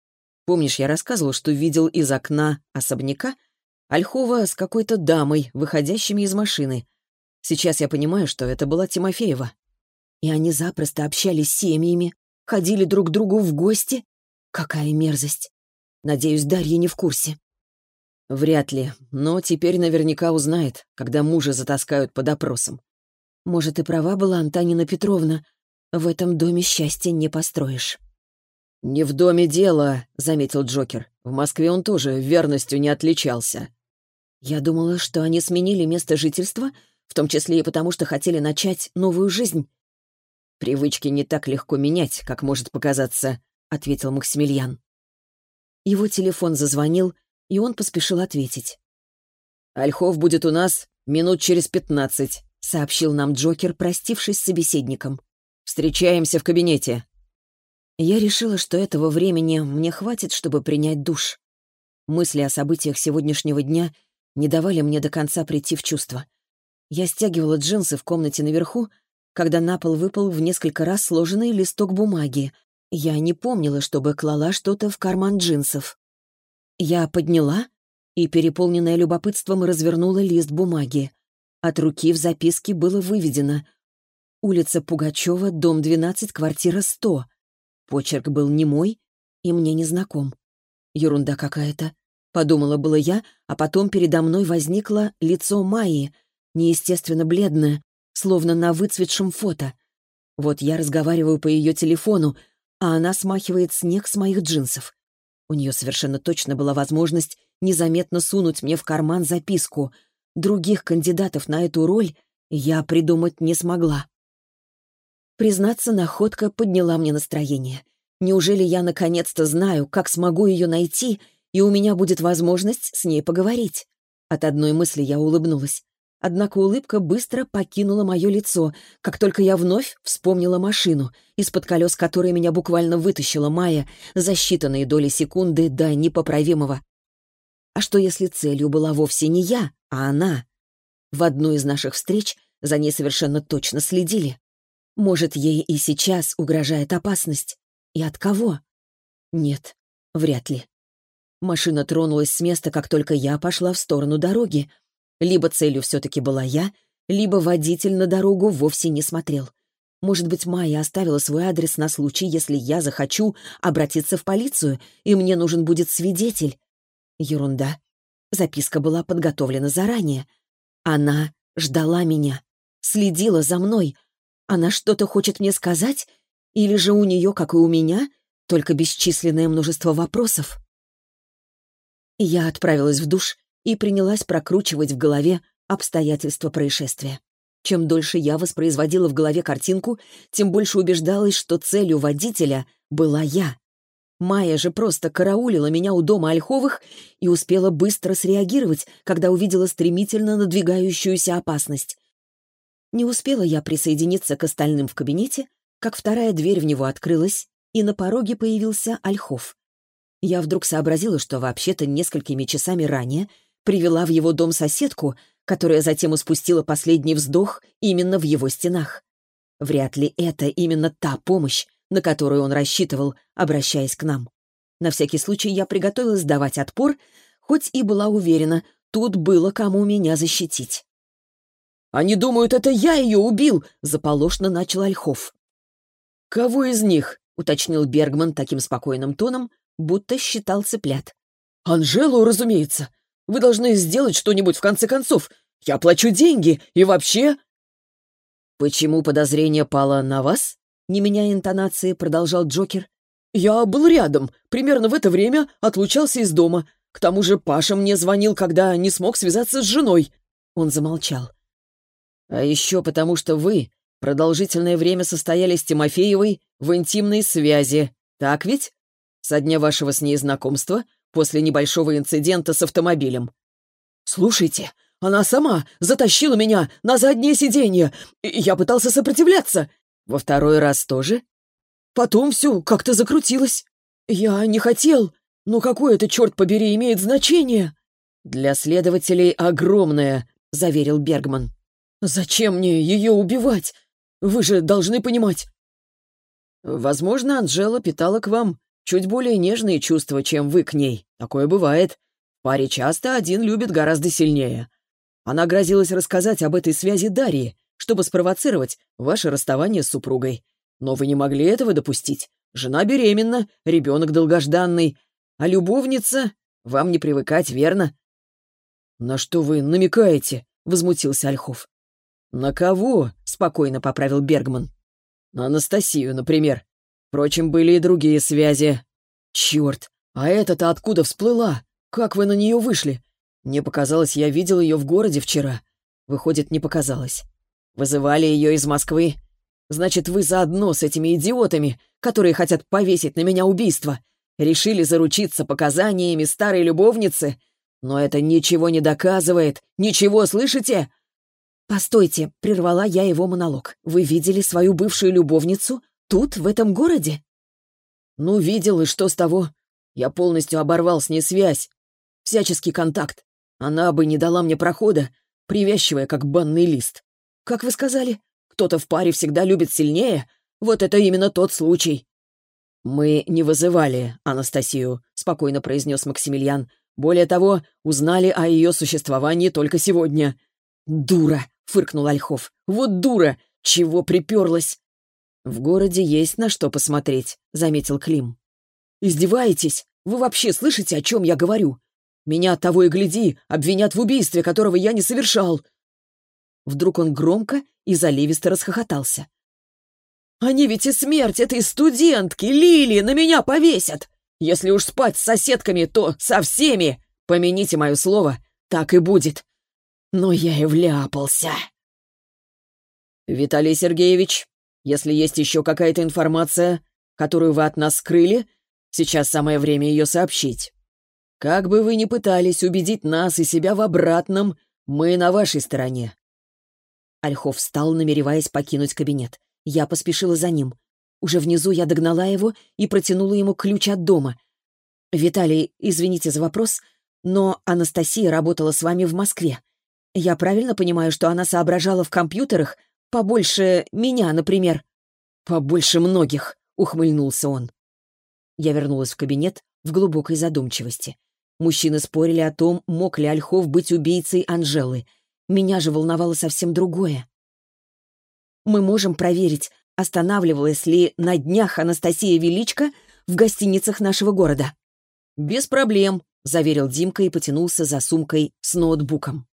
Speaker 1: Помнишь, я рассказывал, что видел из окна особняка Ольхова с какой-то дамой, выходящими из машины. Сейчас я понимаю, что это была Тимофеева. И они запросто общались с семьями, ходили друг к другу в гости. Какая мерзость. Надеюсь, Дарья не в курсе. Вряд ли, но теперь наверняка узнает, когда мужа затаскают по допросам. Может, и права была Антонина Петровна. В этом доме счастья не построишь. «Не в доме дело», — заметил Джокер. «В Москве он тоже верностью не отличался». Я думала, что они сменили место жительства, в том числе и потому, что хотели начать новую жизнь. «Привычки не так легко менять, как может показаться», — ответил Максимилиан. Его телефон зазвонил, и он поспешил ответить. «Ольхов будет у нас минут через пятнадцать», — сообщил нам Джокер, простившись с собеседником. «Встречаемся в кабинете». Я решила, что этого времени мне хватит, чтобы принять душ. Мысли о событиях сегодняшнего дня не давали мне до конца прийти в чувство. Я стягивала джинсы в комнате наверху, когда на пол выпал в несколько раз сложенный листок бумаги. Я не помнила, чтобы клала что-то в карман джинсов. Я подняла и, переполненная любопытством, развернула лист бумаги. От руки в записке было выведено «Улица Пугачева, дом 12, квартира 100». Почерк был не мой и мне не знаком. Ерунда какая-то. Подумала было я, а потом передо мной возникло лицо Майи, неестественно бледное, словно на выцветшем фото. Вот я разговариваю по ее телефону, а она смахивает снег с моих джинсов. У нее совершенно точно была возможность незаметно сунуть мне в карман записку. Других кандидатов на эту роль я придумать не смогла. Признаться, находка подняла мне настроение. Неужели я наконец-то знаю, как смогу ее найти, и у меня будет возможность с ней поговорить? От одной мысли я улыбнулась. Однако улыбка быстро покинула мое лицо, как только я вновь вспомнила машину, из-под колес которой меня буквально вытащила Майя за считанные доли секунды до непоправимого. А что если целью была вовсе не я, а она? В одну из наших встреч за ней совершенно точно следили. Может, ей и сейчас угрожает опасность? И от кого? Нет, вряд ли. Машина тронулась с места, как только я пошла в сторону дороги, либо целью все-таки была я, либо водитель на дорогу вовсе не смотрел. Может быть, Майя оставила свой адрес на случай, если я захочу обратиться в полицию, и мне нужен будет свидетель. Ерунда. Записка была подготовлена заранее. Она ждала меня, следила за мной. Она что-то хочет мне сказать? Или же у нее, как и у меня, только бесчисленное множество вопросов? Я отправилась в душ и принялась прокручивать в голове обстоятельства происшествия. Чем дольше я воспроизводила в голове картинку, тем больше убеждалась, что целью водителя была я. Майя же просто караулила меня у дома Ольховых и успела быстро среагировать, когда увидела стремительно надвигающуюся опасность. Не успела я присоединиться к остальным в кабинете, как вторая дверь в него открылась, и на пороге появился Ольхов. Я вдруг сообразила, что вообще-то несколькими часами ранее привела в его дом соседку, которая затем испустила последний вздох именно в его стенах. Вряд ли это именно та помощь, на которую он рассчитывал, обращаясь к нам. На всякий случай я приготовилась давать отпор, хоть и была уверена, тут было кому меня защитить.
Speaker 2: «Они думают, это я ее убил!» — заполошно начал Ольхов. «Кого из них?» — уточнил Бергман таким спокойным тоном, будто считал цыплят. «Анжелу, разумеется. Вы должны сделать что-нибудь в конце концов. Я плачу деньги, и вообще...» «Почему подозрение пало на вас?» Не меняя интонации, продолжал Джокер. «Я был рядом. Примерно в это время отлучался из дома. К тому же Паша мне звонил, когда не смог связаться с женой». Он замолчал. «А еще потому, что вы продолжительное время состояли с Тимофеевой в интимной связи. Так ведь? Со дня вашего с ней знакомства после небольшого инцидента с автомобилем. «Слушайте, она сама затащила меня на заднее сиденье, я пытался сопротивляться. Во второй раз тоже? Потом все как-то закрутилось. Я не хотел, но какое это, черт побери, имеет значение?» «Для следователей огромное», — заверил Бергман. «Зачем мне ее убивать? Вы же должны понимать». «Возможно, Анжела питала к вам чуть более нежные чувства, чем вы к ней. Такое бывает. В паре часто один любит гораздо сильнее. Она грозилась рассказать об этой связи Дарье, чтобы спровоцировать ваше расставание с супругой. Но вы не могли этого допустить. Жена беременна, ребенок долгожданный. А любовница... Вам не привыкать, верно?» «На что вы намекаете?» — возмутился Ольхов. «На кого?» — спокойно поправил Бергман. «На Анастасию, например. Впрочем, были и другие связи. Черт, а эта-то откуда всплыла? Как вы на нее вышли? Мне показалось, я видел ее в городе вчера. Выходит, не показалось. Вызывали ее из Москвы. Значит, вы заодно с этими идиотами, которые хотят повесить на меня убийство. Решили заручиться показаниями старой любовницы? Но это ничего не доказывает. Ничего, слышите? «Постойте», — прервала я его монолог. «Вы видели свою бывшую любовницу Тут, в этом городе? Ну, видел, и что с того? Я полностью оборвал с ней связь. Всяческий контакт. Она бы не дала мне прохода, привязчивая, как банный лист. Как вы сказали, кто-то в паре всегда любит сильнее? Вот это именно тот случай. «Мы не вызывали Анастасию», — спокойно произнес Максимилиан. «Более того, узнали о ее существовании только сегодня». «Дура!» — фыркнул Ольхов. «Вот дура! Чего приперлась?» «В городе есть на что посмотреть», — заметил Клим. «Издеваетесь? Вы вообще слышите, о чем я говорю? Меня, того и гляди, обвинят в убийстве, которого я не совершал». Вдруг он громко и заливисто расхохотался. «Они ведь и смерть этой студентки, Лили, на меня повесят! Если уж спать с соседками, то со всеми. Помяните мое слово, так и будет. Но я и вляпался. Виталий Сергеевич, если есть еще какая-то информация, которую вы от нас скрыли, сейчас самое время ее сообщить. Как бы вы ни пытались убедить нас и себя в обратном, мы на вашей стороне.
Speaker 1: Ольхов встал, намереваясь покинуть кабинет. Я поспешила за ним. Уже внизу я догнала его и протянула ему ключ от дома. «Виталий, извините за вопрос, но Анастасия работала с вами в Москве. Я правильно понимаю, что она соображала в компьютерах побольше меня, например?»
Speaker 2: «Побольше многих», — ухмыльнулся он.
Speaker 1: Я вернулась в кабинет в глубокой задумчивости. Мужчины спорили о том, мог ли Ольхов быть убийцей Анжелы. Меня же волновало совсем другое. Мы можем проверить, останавливалась ли на днях Анастасия Величко в гостиницах нашего города.
Speaker 2: «Без проблем», — заверил Димка и потянулся за сумкой с ноутбуком.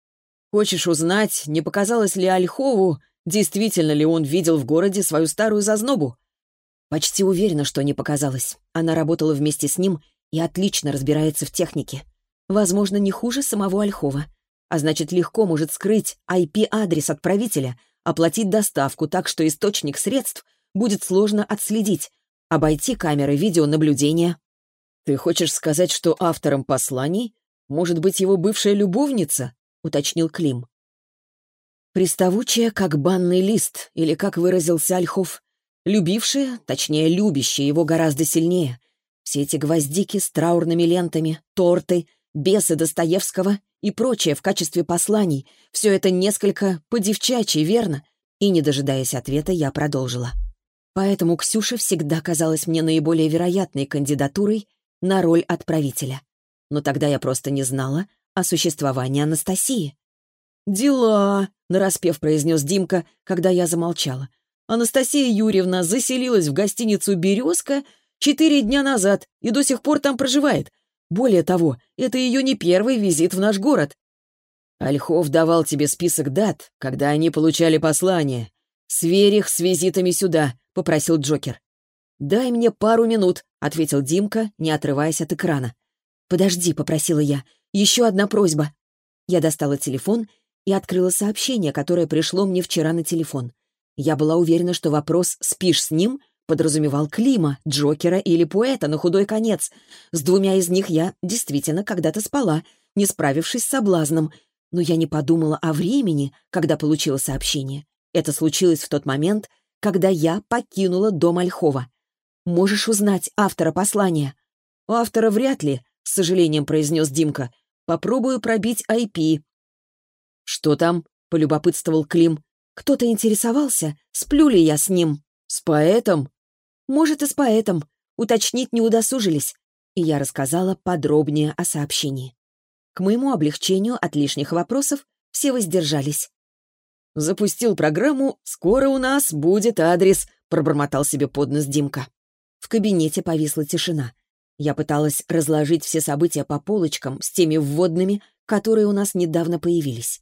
Speaker 2: «Хочешь узнать, не показалось ли Ольхову, действительно ли он видел в городе свою старую зазнобу?»
Speaker 1: Почти уверена, что не показалось. Она работала вместе с ним и отлично разбирается в технике. Возможно, не хуже самого Ольхова. А значит, легко может скрыть IP-адрес отправителя, оплатить доставку так, что источник средств будет сложно отследить, обойти камеры видеонаблюдения.
Speaker 2: «Ты хочешь сказать, что автором посланий может быть его бывшая любовница?» — уточнил Клим.
Speaker 1: Приставучая, как банный лист, или, как выразился Ольхов, любившая, точнее, любящая его гораздо сильнее. Все эти гвоздики с траурными лентами, торты, бесы Достоевского и прочее в качестве посланий — все это несколько по-девчачьи, верно? И, не дожидаясь ответа, я продолжила. Поэтому Ксюша всегда казалась мне наиболее вероятной кандидатурой на роль отправителя. Но тогда я просто не знала о существовании Анастасии.
Speaker 2: «Дела», — нараспев произнес Димка, когда я замолчала. «Анастасия Юрьевна заселилась в гостиницу «Березка» четыре дня назад и до сих пор там проживает. Более того, это ее не первый визит в наш город. Ольхов давал тебе список дат, когда они получали послание. Сверь их с визитами сюда», — попросил Джокер.
Speaker 1: «Дай мне пару минут», — ответил Димка, не отрываясь от экрана. «Подожди», — попросила я. «Еще одна просьба». Я достала телефон и открыла сообщение, которое пришло мне вчера на телефон. Я была уверена, что вопрос «спишь с ним?» подразумевал Клима, Джокера или поэта на худой конец. С двумя из них я действительно когда-то спала, не справившись с соблазном, но я не подумала о времени, когда получила сообщение. Это случилось в тот момент, когда я покинула дом Ольхова. Можешь узнать автора послания?»
Speaker 2: «У автора вряд ли», — с сожалением произнес Димка. «Попробую пробить IP».
Speaker 1: «Что там?» — полюбопытствовал Клим. «Кто-то интересовался, сплю ли я с ним?»
Speaker 2: «С поэтом?»
Speaker 1: «Может, и с поэтом. Уточнить не удосужились». И я рассказала подробнее о сообщении. К моему облегчению от лишних вопросов все воздержались.
Speaker 2: «Запустил программу, скоро у нас будет адрес», — пробормотал себе под нос Димка.
Speaker 1: В кабинете повисла тишина. Я пыталась разложить все события по полочкам с теми вводными, которые у нас недавно появились.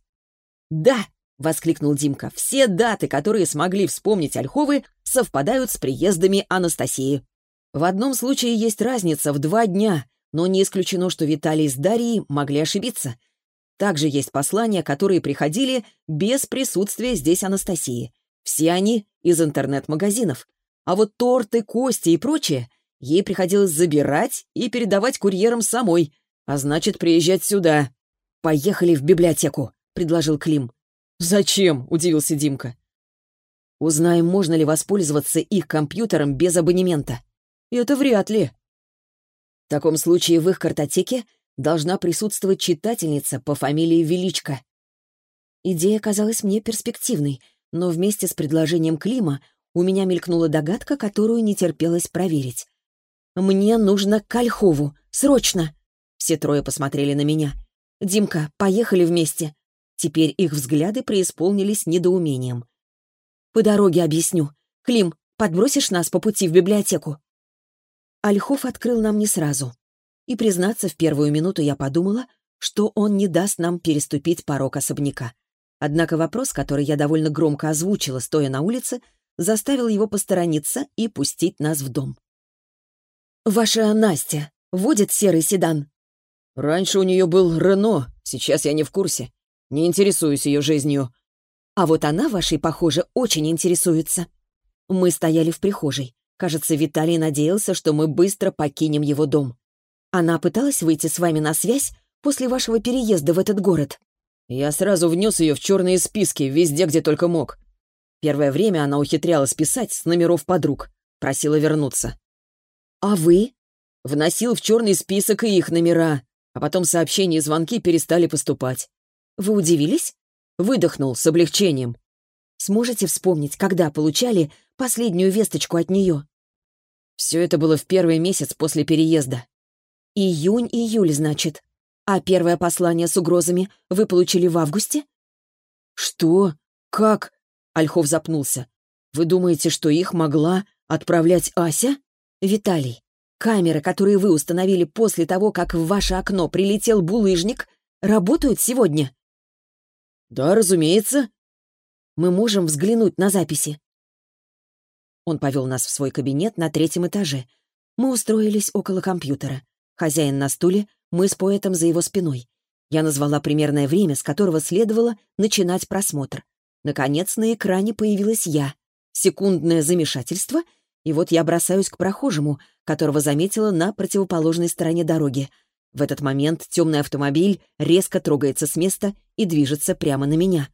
Speaker 2: «Да!» — воскликнул Димка. «Все даты, которые смогли вспомнить Ольховы, совпадают с приездами Анастасии. В одном случае есть разница в два дня, но не исключено, что Виталий с Дарьей могли ошибиться. Также есть послания, которые приходили без присутствия здесь Анастасии. Все они из интернет-магазинов. А вот торты, кости и прочее ей приходилось забирать и передавать курьерам самой, а значит, приезжать сюда.
Speaker 1: «Поехали в библиотеку», — предложил Клим.
Speaker 2: «Зачем?» — удивился Димка.
Speaker 1: «Узнаем, можно ли воспользоваться их компьютером без абонемента».
Speaker 2: «Это вряд ли».
Speaker 1: В таком случае в их картотеке должна присутствовать читательница по фамилии Величко. Идея казалась мне перспективной, но вместе с предложением Клима у меня мелькнула догадка, которую не терпелось проверить. «Мне нужно к Ольхову! Срочно!» Все трое посмотрели на меня. «Димка, поехали вместе!» Теперь их взгляды преисполнились недоумением. «По дороге объясню. Клим, подбросишь нас по пути в библиотеку?» Ольхов открыл нам не сразу. И, признаться, в первую минуту я подумала, что он не даст нам переступить порог особняка. Однако вопрос, который я довольно громко озвучила, стоя на улице, заставил его посторониться и пустить нас в дом. «Ваша Настя», водит серый седан?»
Speaker 2: «Раньше у нее был Рено, сейчас я не в курсе. Не интересуюсь ее жизнью».
Speaker 1: «А вот она вашей, похоже, очень интересуется». Мы стояли в прихожей. Кажется, Виталий надеялся, что мы быстро покинем его дом. Она пыталась выйти с вами на связь после вашего переезда в этот город?
Speaker 2: Я сразу внес ее в черные списки, везде, где только мог. Первое время она ухитрялась писать с номеров подруг. Просила вернуться.
Speaker 1: «А вы?»
Speaker 2: Вносил в черный список и их номера, а потом сообщения и звонки перестали поступать.
Speaker 1: «Вы удивились?»
Speaker 2: Выдохнул с облегчением.
Speaker 1: «Сможете вспомнить, когда получали последнюю весточку от нее?»
Speaker 2: Все это было в первый месяц после переезда.
Speaker 1: Июнь-июль, значит. А первое послание с угрозами вы получили в августе?
Speaker 2: Что? Как? Ольхов запнулся. Вы думаете, что их могла отправлять Ася?
Speaker 1: Виталий, камеры, которые вы установили после того, как в ваше окно прилетел булыжник, работают сегодня?
Speaker 2: Да, разумеется.
Speaker 1: Мы можем взглянуть на записи. Он повел нас в свой кабинет на третьем этаже. Мы устроились около компьютера. Хозяин на стуле, мы с поэтом за его спиной. Я назвала примерное время, с которого следовало начинать просмотр. Наконец на экране появилась я. Секундное замешательство, и вот я бросаюсь к прохожему, которого заметила на противоположной стороне дороги. В этот момент темный автомобиль резко трогается с места и движется прямо на меня.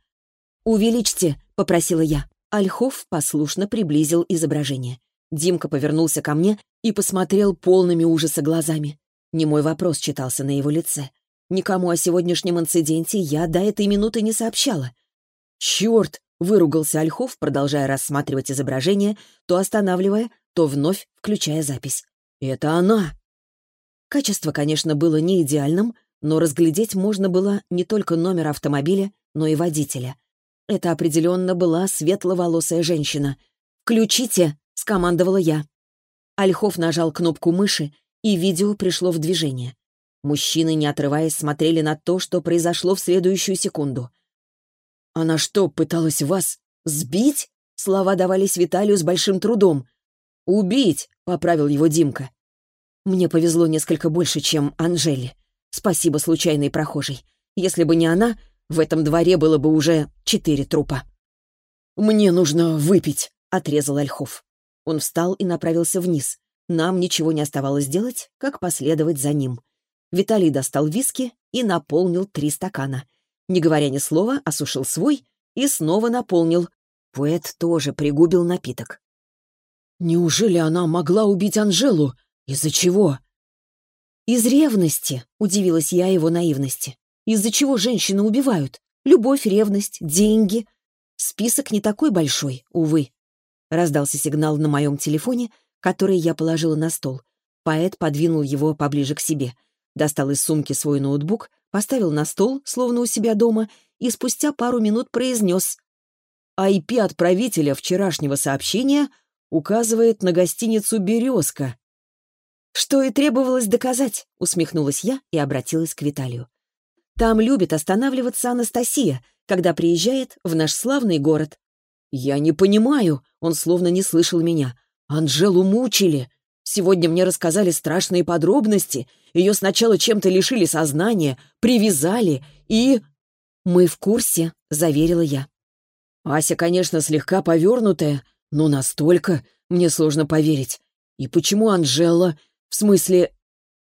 Speaker 1: «Увеличьте», — попросила я. Ольхов послушно приблизил изображение. Димка повернулся ко мне и посмотрел полными ужаса глазами. Немой вопрос читался на его лице. Никому о сегодняшнем инциденте я до этой минуты не сообщала. «Черт!» — выругался Ольхов, продолжая рассматривать изображение, то останавливая, то вновь включая запись. «Это она!» Качество, конечно, было не идеальным, но разглядеть можно было не только номер автомобиля, но и водителя. Это определенно была светловолосая женщина. «Включите!» — скомандовала я. Ольхов нажал кнопку мыши, и видео пришло в движение. Мужчины, не отрываясь, смотрели на то, что произошло в следующую секунду. «Она что, пыталась вас сбить?» Слова давались Виталию с большим трудом. «Убить!» — поправил его Димка. Мне повезло несколько больше, чем Анжеле. Спасибо случайной прохожей. Если бы не она, в этом дворе было бы уже четыре трупа. «Мне нужно выпить», — отрезал Ольхов. Он встал и направился вниз. Нам ничего не оставалось делать, как последовать за ним. Виталий достал виски и наполнил три стакана. Не говоря ни слова, осушил свой и снова наполнил. Поэт тоже пригубил напиток. «Неужели она могла убить Анжелу? Из-за чего?» «Из ревности», — удивилась я его наивности. «Из-за чего женщины убивают? Любовь, ревность, деньги. Список не такой большой, увы». Раздался сигнал на моем телефоне — который я положила на стол. Поэт подвинул его поближе к себе, достал из сумки свой ноутбук, поставил на стол, словно у себя дома, и спустя пару минут произнес IP отправителя вчерашнего сообщения указывает на гостиницу «Березка». «Что и требовалось доказать», — усмехнулась я и обратилась к Виталию. «Там любит останавливаться Анастасия, когда приезжает в наш славный город». «Я не понимаю», — он словно не слышал меня. Анжелу мучили. Сегодня мне рассказали страшные подробности. Ее сначала чем-то лишили сознания, привязали и... «Мы в курсе», — заверила я. Ася, конечно, слегка повернутая, но настолько мне сложно поверить. И почему Анжела? В смысле...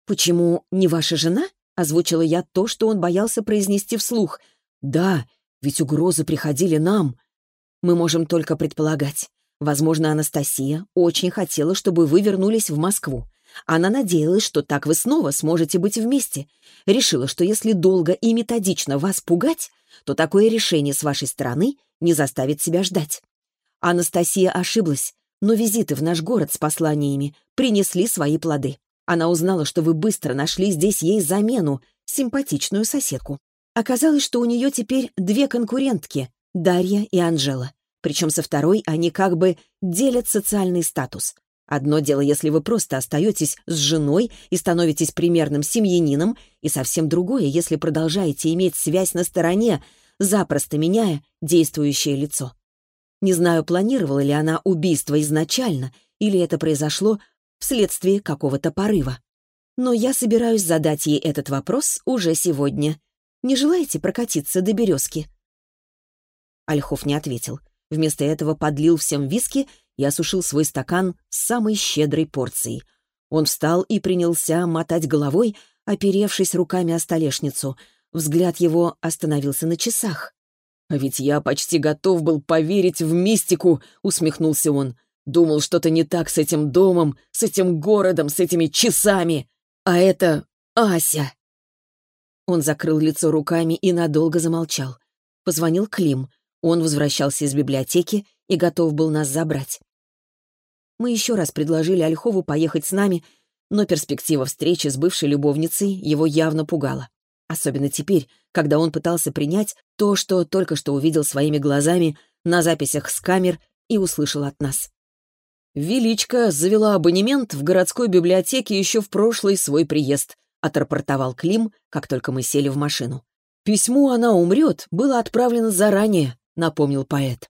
Speaker 1: Почему не ваша жена? Озвучила я то, что он боялся произнести вслух. Да, ведь угрозы приходили нам. Мы можем только предполагать. Возможно, Анастасия очень хотела, чтобы вы вернулись в Москву. Она надеялась, что так вы снова сможете быть вместе. Решила, что если долго и методично вас пугать, то такое решение с вашей стороны не заставит себя ждать. Анастасия ошиблась, но визиты в наш город с посланиями принесли свои плоды. Она узнала, что вы быстро нашли здесь ей замену, симпатичную соседку. Оказалось, что у нее теперь две конкурентки — Дарья и Анжела. Причем со второй они как бы делят социальный статус. Одно дело, если вы просто остаетесь с женой и становитесь примерным семьянином, и совсем другое, если продолжаете иметь связь на стороне, запросто меняя действующее лицо. Не знаю, планировала ли она убийство изначально, или это произошло вследствие какого-то порыва. но я собираюсь задать ей этот вопрос уже сегодня. Не желаете прокатиться до березки?» Ольхов не ответил. Вместо этого подлил всем виски и осушил свой стакан с самой щедрой порцией. Он встал и принялся мотать головой, оперевшись руками о столешницу. Взгляд его остановился на часах.
Speaker 2: «А ведь я почти готов был поверить в мистику», — усмехнулся он. «Думал, что-то не так с этим домом, с этим городом, с этими часами. А это Ася».
Speaker 1: Он закрыл лицо руками и надолго замолчал. Позвонил Клим. Он возвращался из библиотеки и готов был нас забрать. Мы еще раз предложили Ольхову поехать с нами, но перспектива встречи с бывшей любовницей его явно пугала. Особенно теперь, когда он пытался принять то, что только что увидел своими глазами на записях с камер и услышал от нас.
Speaker 2: «Величко завела абонемент в городской библиотеке еще в прошлый свой приезд», отрапортовал Клим, как только мы сели в машину. «Письмо «Она умрет» было отправлено заранее», напомнил поэт.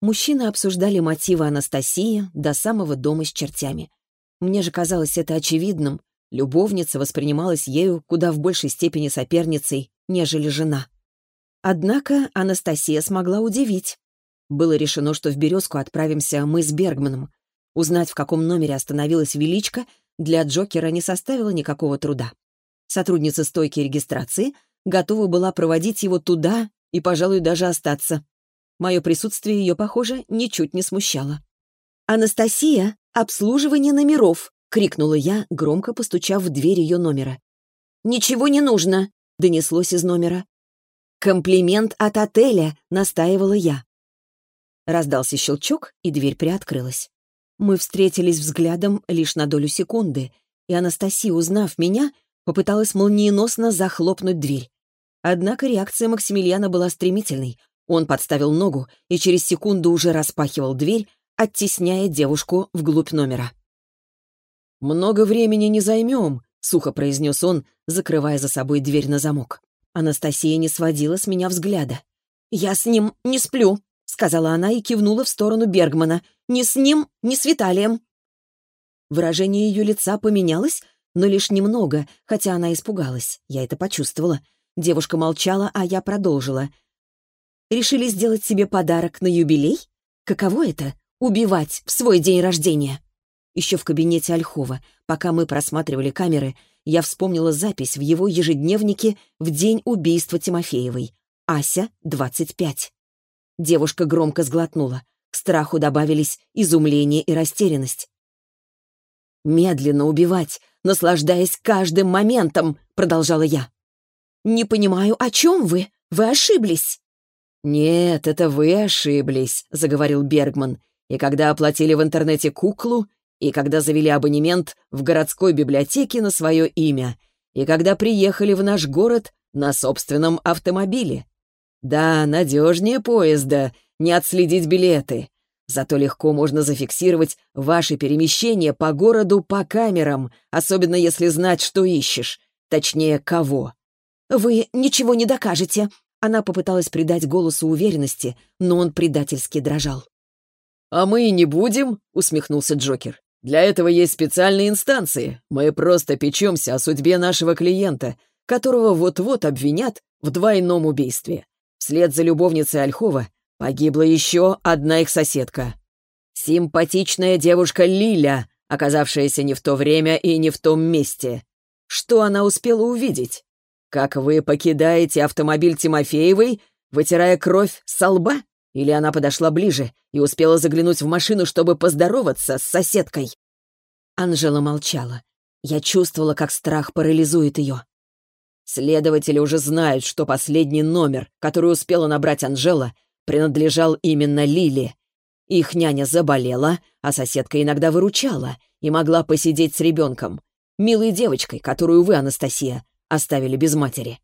Speaker 1: Мужчины обсуждали мотивы Анастасии до самого дома с чертями. Мне же казалось это очевидным. Любовница воспринималась ею куда в большей степени соперницей, нежели жена. Однако Анастасия смогла удивить. Было решено, что в «Березку» отправимся мы с Бергманом. Узнать, в каком номере остановилась Величка, для Джокера не составило никакого труда. Сотрудница стойки регистрации готова была проводить его туда и, пожалуй, даже остаться. Мое присутствие ее, похоже, ничуть не смущало. «Анастасия, обслуживание номеров!» — крикнула я, громко постучав в дверь ее номера. «Ничего не нужно!» — донеслось из номера. «Комплимент от отеля!» — настаивала я. Раздался щелчок, и дверь приоткрылась. Мы встретились взглядом лишь на долю секунды, и Анастасия, узнав меня, попыталась молниеносно захлопнуть дверь. Однако реакция Максимилиана была стремительной. Он подставил ногу и через секунду уже распахивал дверь, оттесняя девушку вглубь номера.
Speaker 2: «Много времени не займем», — сухо произнес он, закрывая за собой дверь на замок.
Speaker 1: Анастасия не сводила с меня взгляда. «Я с ним не сплю», — сказала она и кивнула в сторону Бергмана. «Ни с ним, ни с Виталием». Выражение ее лица поменялось, но лишь немного, хотя она испугалась. Я это почувствовала. Девушка молчала, а я продолжила. «Решили сделать себе подарок на юбилей? Каково это — убивать в свой день рождения?» Еще в кабинете Ольхова, пока мы просматривали камеры, я вспомнила запись в его ежедневнике в день убийства Тимофеевой. Ася, 25. Девушка громко сглотнула. К страху добавились изумление и растерянность. «Медленно убивать, наслаждаясь каждым моментом», — продолжала я. «Не понимаю, о чем вы? Вы ошиблись!»
Speaker 2: «Нет, это вы ошиблись», — заговорил Бергман. «И когда оплатили в интернете куклу, и когда завели абонемент в городской библиотеке на свое имя, и когда приехали в наш город на собственном автомобиле. Да, надежнее поезда, не отследить билеты. Зато легко можно зафиксировать ваши перемещения по городу по камерам, особенно если знать, что ищешь. Точнее, кого.
Speaker 1: «Вы ничего не докажете!» Она попыталась придать голосу уверенности, но он предательски дрожал.
Speaker 2: «А мы и не будем», — усмехнулся Джокер. «Для этого есть специальные инстанции. Мы просто печемся о судьбе нашего клиента, которого вот-вот обвинят в двойном убийстве. Вслед за любовницей Ольхова погибла еще одна их соседка. Симпатичная девушка Лиля, оказавшаяся не в то время и не в том месте. Что она успела увидеть? Как вы покидаете автомобиль Тимофеевой, вытирая кровь со лба? Или она подошла ближе и успела заглянуть в машину, чтобы поздороваться с соседкой?»
Speaker 1: Анжела молчала. Я чувствовала, как страх парализует ее.
Speaker 2: Следователи уже знают, что последний номер, который успела набрать Анжела, принадлежал именно Лиле. Их няня заболела, а соседка иногда выручала и могла посидеть с ребенком. Милой девочкой, которую вы, Анастасия, оставили без матери.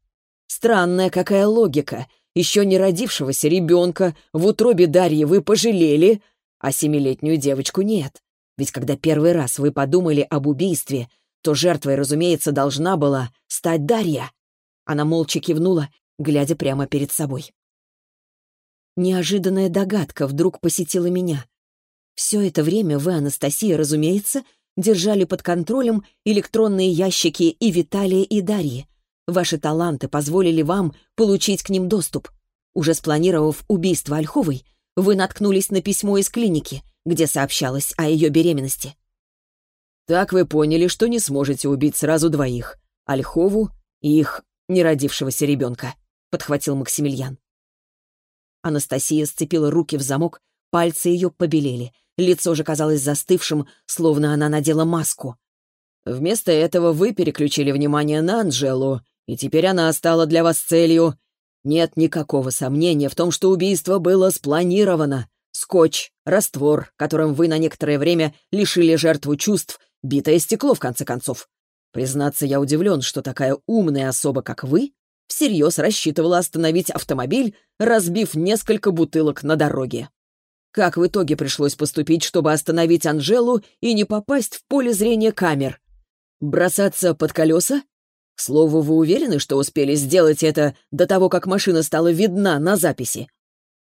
Speaker 2: Странная какая логика. Еще не родившегося ребенка в утробе Дарьи вы пожалели, а семилетнюю девочку нет. Ведь когда первый раз вы подумали об убийстве, то жертвой, разумеется, должна была стать Дарья. Она молча кивнула, глядя прямо перед собой.
Speaker 1: Неожиданная догадка вдруг посетила меня. Все это время вы, Анастасия, разумеется, держали под контролем электронные ящики и Виталия, и Дарьи. Ваши таланты позволили вам получить к ним доступ. Уже спланировав убийство Ольховой, вы наткнулись на письмо из клиники, где сообщалось о ее беременности.
Speaker 2: Так вы поняли, что не сможете убить сразу двоих — Ольхову и их неродившегося ребенка, — подхватил Максимилиан.
Speaker 1: Анастасия сцепила руки в замок, пальцы ее побелели, лицо же казалось застывшим, словно она надела маску.
Speaker 2: Вместо этого вы переключили внимание на Анжелу, и теперь она стала для вас целью. Нет никакого сомнения в том, что убийство было спланировано. Скотч, раствор, которым вы на некоторое время лишили жертву чувств, битое стекло, в конце концов. Признаться, я удивлен, что такая умная особа, как вы, всерьез рассчитывала остановить автомобиль, разбив несколько бутылок на дороге. Как в итоге пришлось поступить, чтобы остановить Анжелу и не попасть в поле зрения камер? Бросаться под колеса? К слову, вы уверены, что успели сделать это до того, как машина стала видна на записи?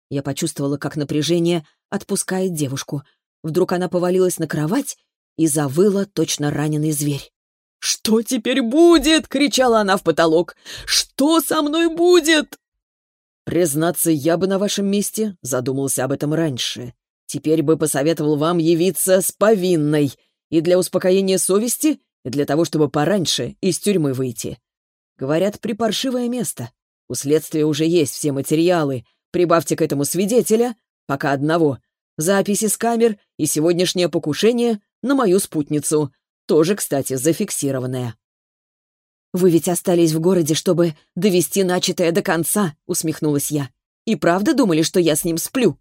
Speaker 1: Я почувствовала, как напряжение отпускает девушку. Вдруг она повалилась на кровать и завыла точно раненый зверь.
Speaker 2: «Что теперь будет?» — кричала она в потолок. «Что со мной будет?» «Признаться, я бы на вашем месте задумался об этом раньше. Теперь бы посоветовал вам явиться с повинной и для успокоения совести, для того, чтобы пораньше из тюрьмы выйти. Говорят, припаршивое место. У следствия уже есть все материалы. Прибавьте к этому свидетеля, пока одного, записи с камер и сегодняшнее покушение на мою спутницу, тоже, кстати, зафиксированное.
Speaker 1: «Вы ведь остались в городе, чтобы довести начатое до конца», — усмехнулась я. «И правда думали, что я с ним сплю?»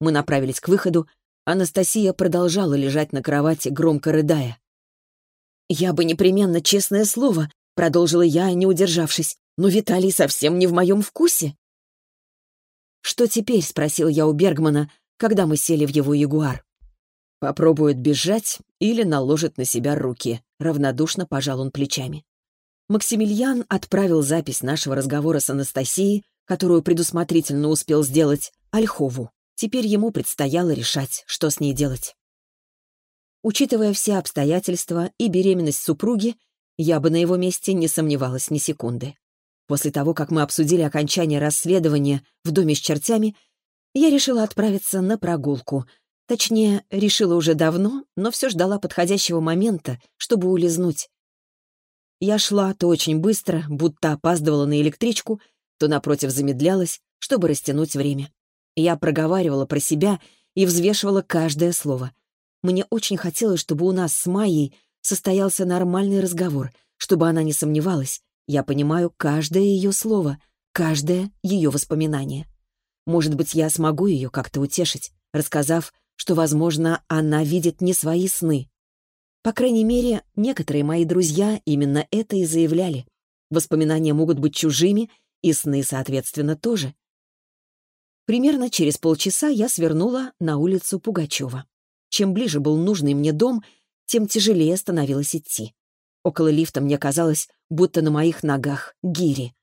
Speaker 1: Мы направились к выходу. Анастасия продолжала лежать на кровати, громко рыдая. «Я бы непременно, честное слово», — продолжила я, не удержавшись, «но Виталий совсем не в моем вкусе». «Что теперь?» — спросил я у Бергмана, когда мы сели в его ягуар.
Speaker 2: «Попробует бежать или наложит на себя руки», — равнодушно пожал он плечами.
Speaker 1: Максимилиан отправил запись нашего разговора с Анастасией, которую предусмотрительно успел сделать, Ольхову. Теперь ему предстояло решать, что с ней делать. Учитывая все обстоятельства и беременность супруги, я бы на его месте не сомневалась ни секунды. После того, как мы обсудили окончание расследования в доме с чертями, я решила отправиться на прогулку. Точнее, решила уже давно, но все ждала подходящего момента, чтобы улизнуть. Я шла то очень быстро, будто опаздывала на электричку, то напротив замедлялась, чтобы растянуть время. Я проговаривала про себя и взвешивала каждое слово. Мне очень хотелось, чтобы у нас с Майей состоялся нормальный разговор, чтобы она не сомневалась. Я понимаю каждое ее слово, каждое ее воспоминание. Может быть, я смогу ее как-то утешить, рассказав, что, возможно, она видит не свои сны, по крайней мере, некоторые мои друзья именно это и заявляли. Воспоминания могут быть чужими, и сны, соответственно, тоже. Примерно через полчаса я свернула на улицу Пугачева. Чем ближе был нужный мне дом, тем тяжелее становилось идти. Около лифта мне казалось, будто на моих ногах гири.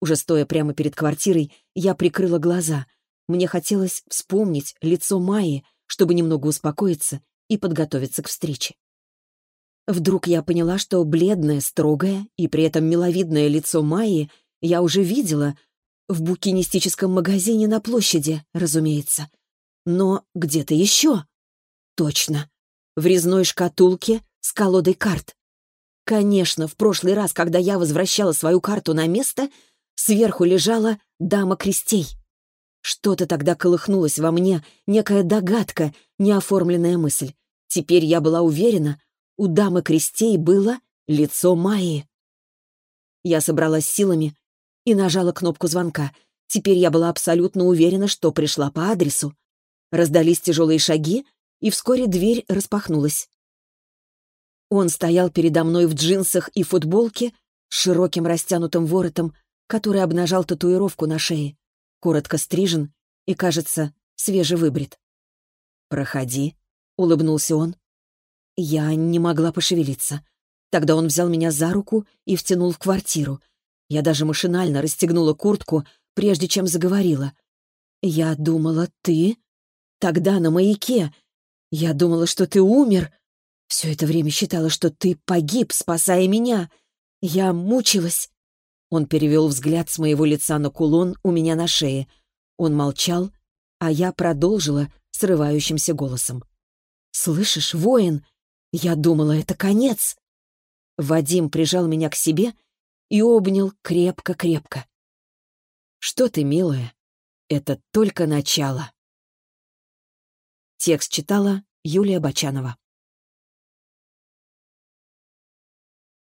Speaker 1: Уже стоя прямо перед квартирой, я прикрыла глаза. Мне хотелось вспомнить лицо Майи, чтобы немного успокоиться и подготовиться к встрече. Вдруг я поняла, что бледное, строгое и при этом миловидное лицо Майи я уже видела в букинистическом магазине на площади, разумеется. Но где-то еще. Точно. В резной шкатулке с колодой карт. Конечно, в прошлый раз, когда я возвращала свою карту на место, сверху лежала дама крестей. Что-то тогда колыхнулось во мне, некая догадка, неоформленная мысль. Теперь я была уверена, у дамы крестей было лицо Майи. Я собралась силами и нажала кнопку звонка. Теперь я была абсолютно уверена, что пришла по адресу. Раздались тяжелые шаги, и вскоре дверь распахнулась. Он стоял передо мной в джинсах и футболке с широким растянутым воротом, который обнажал татуировку на шее, коротко стрижен и, кажется, свежевыбрит. «Проходи», улыбнулся он. Я не могла пошевелиться. Тогда он взял меня за руку и втянул в квартиру. Я даже машинально расстегнула куртку, прежде чем заговорила. «Я думала, ты...» «Тогда на маяке. Я думала, что ты умер. Все это время считала, что ты погиб, спасая меня. Я мучилась. Он перевел взгляд с моего лица на кулон у меня на шее. Он молчал, а я продолжила срывающимся голосом. «Слышишь, воин, я думала, это конец!» Вадим прижал меня к себе и обнял крепко-крепко. «Что ты, милая? Это только начало!» Текст читала Юлия Бочанова.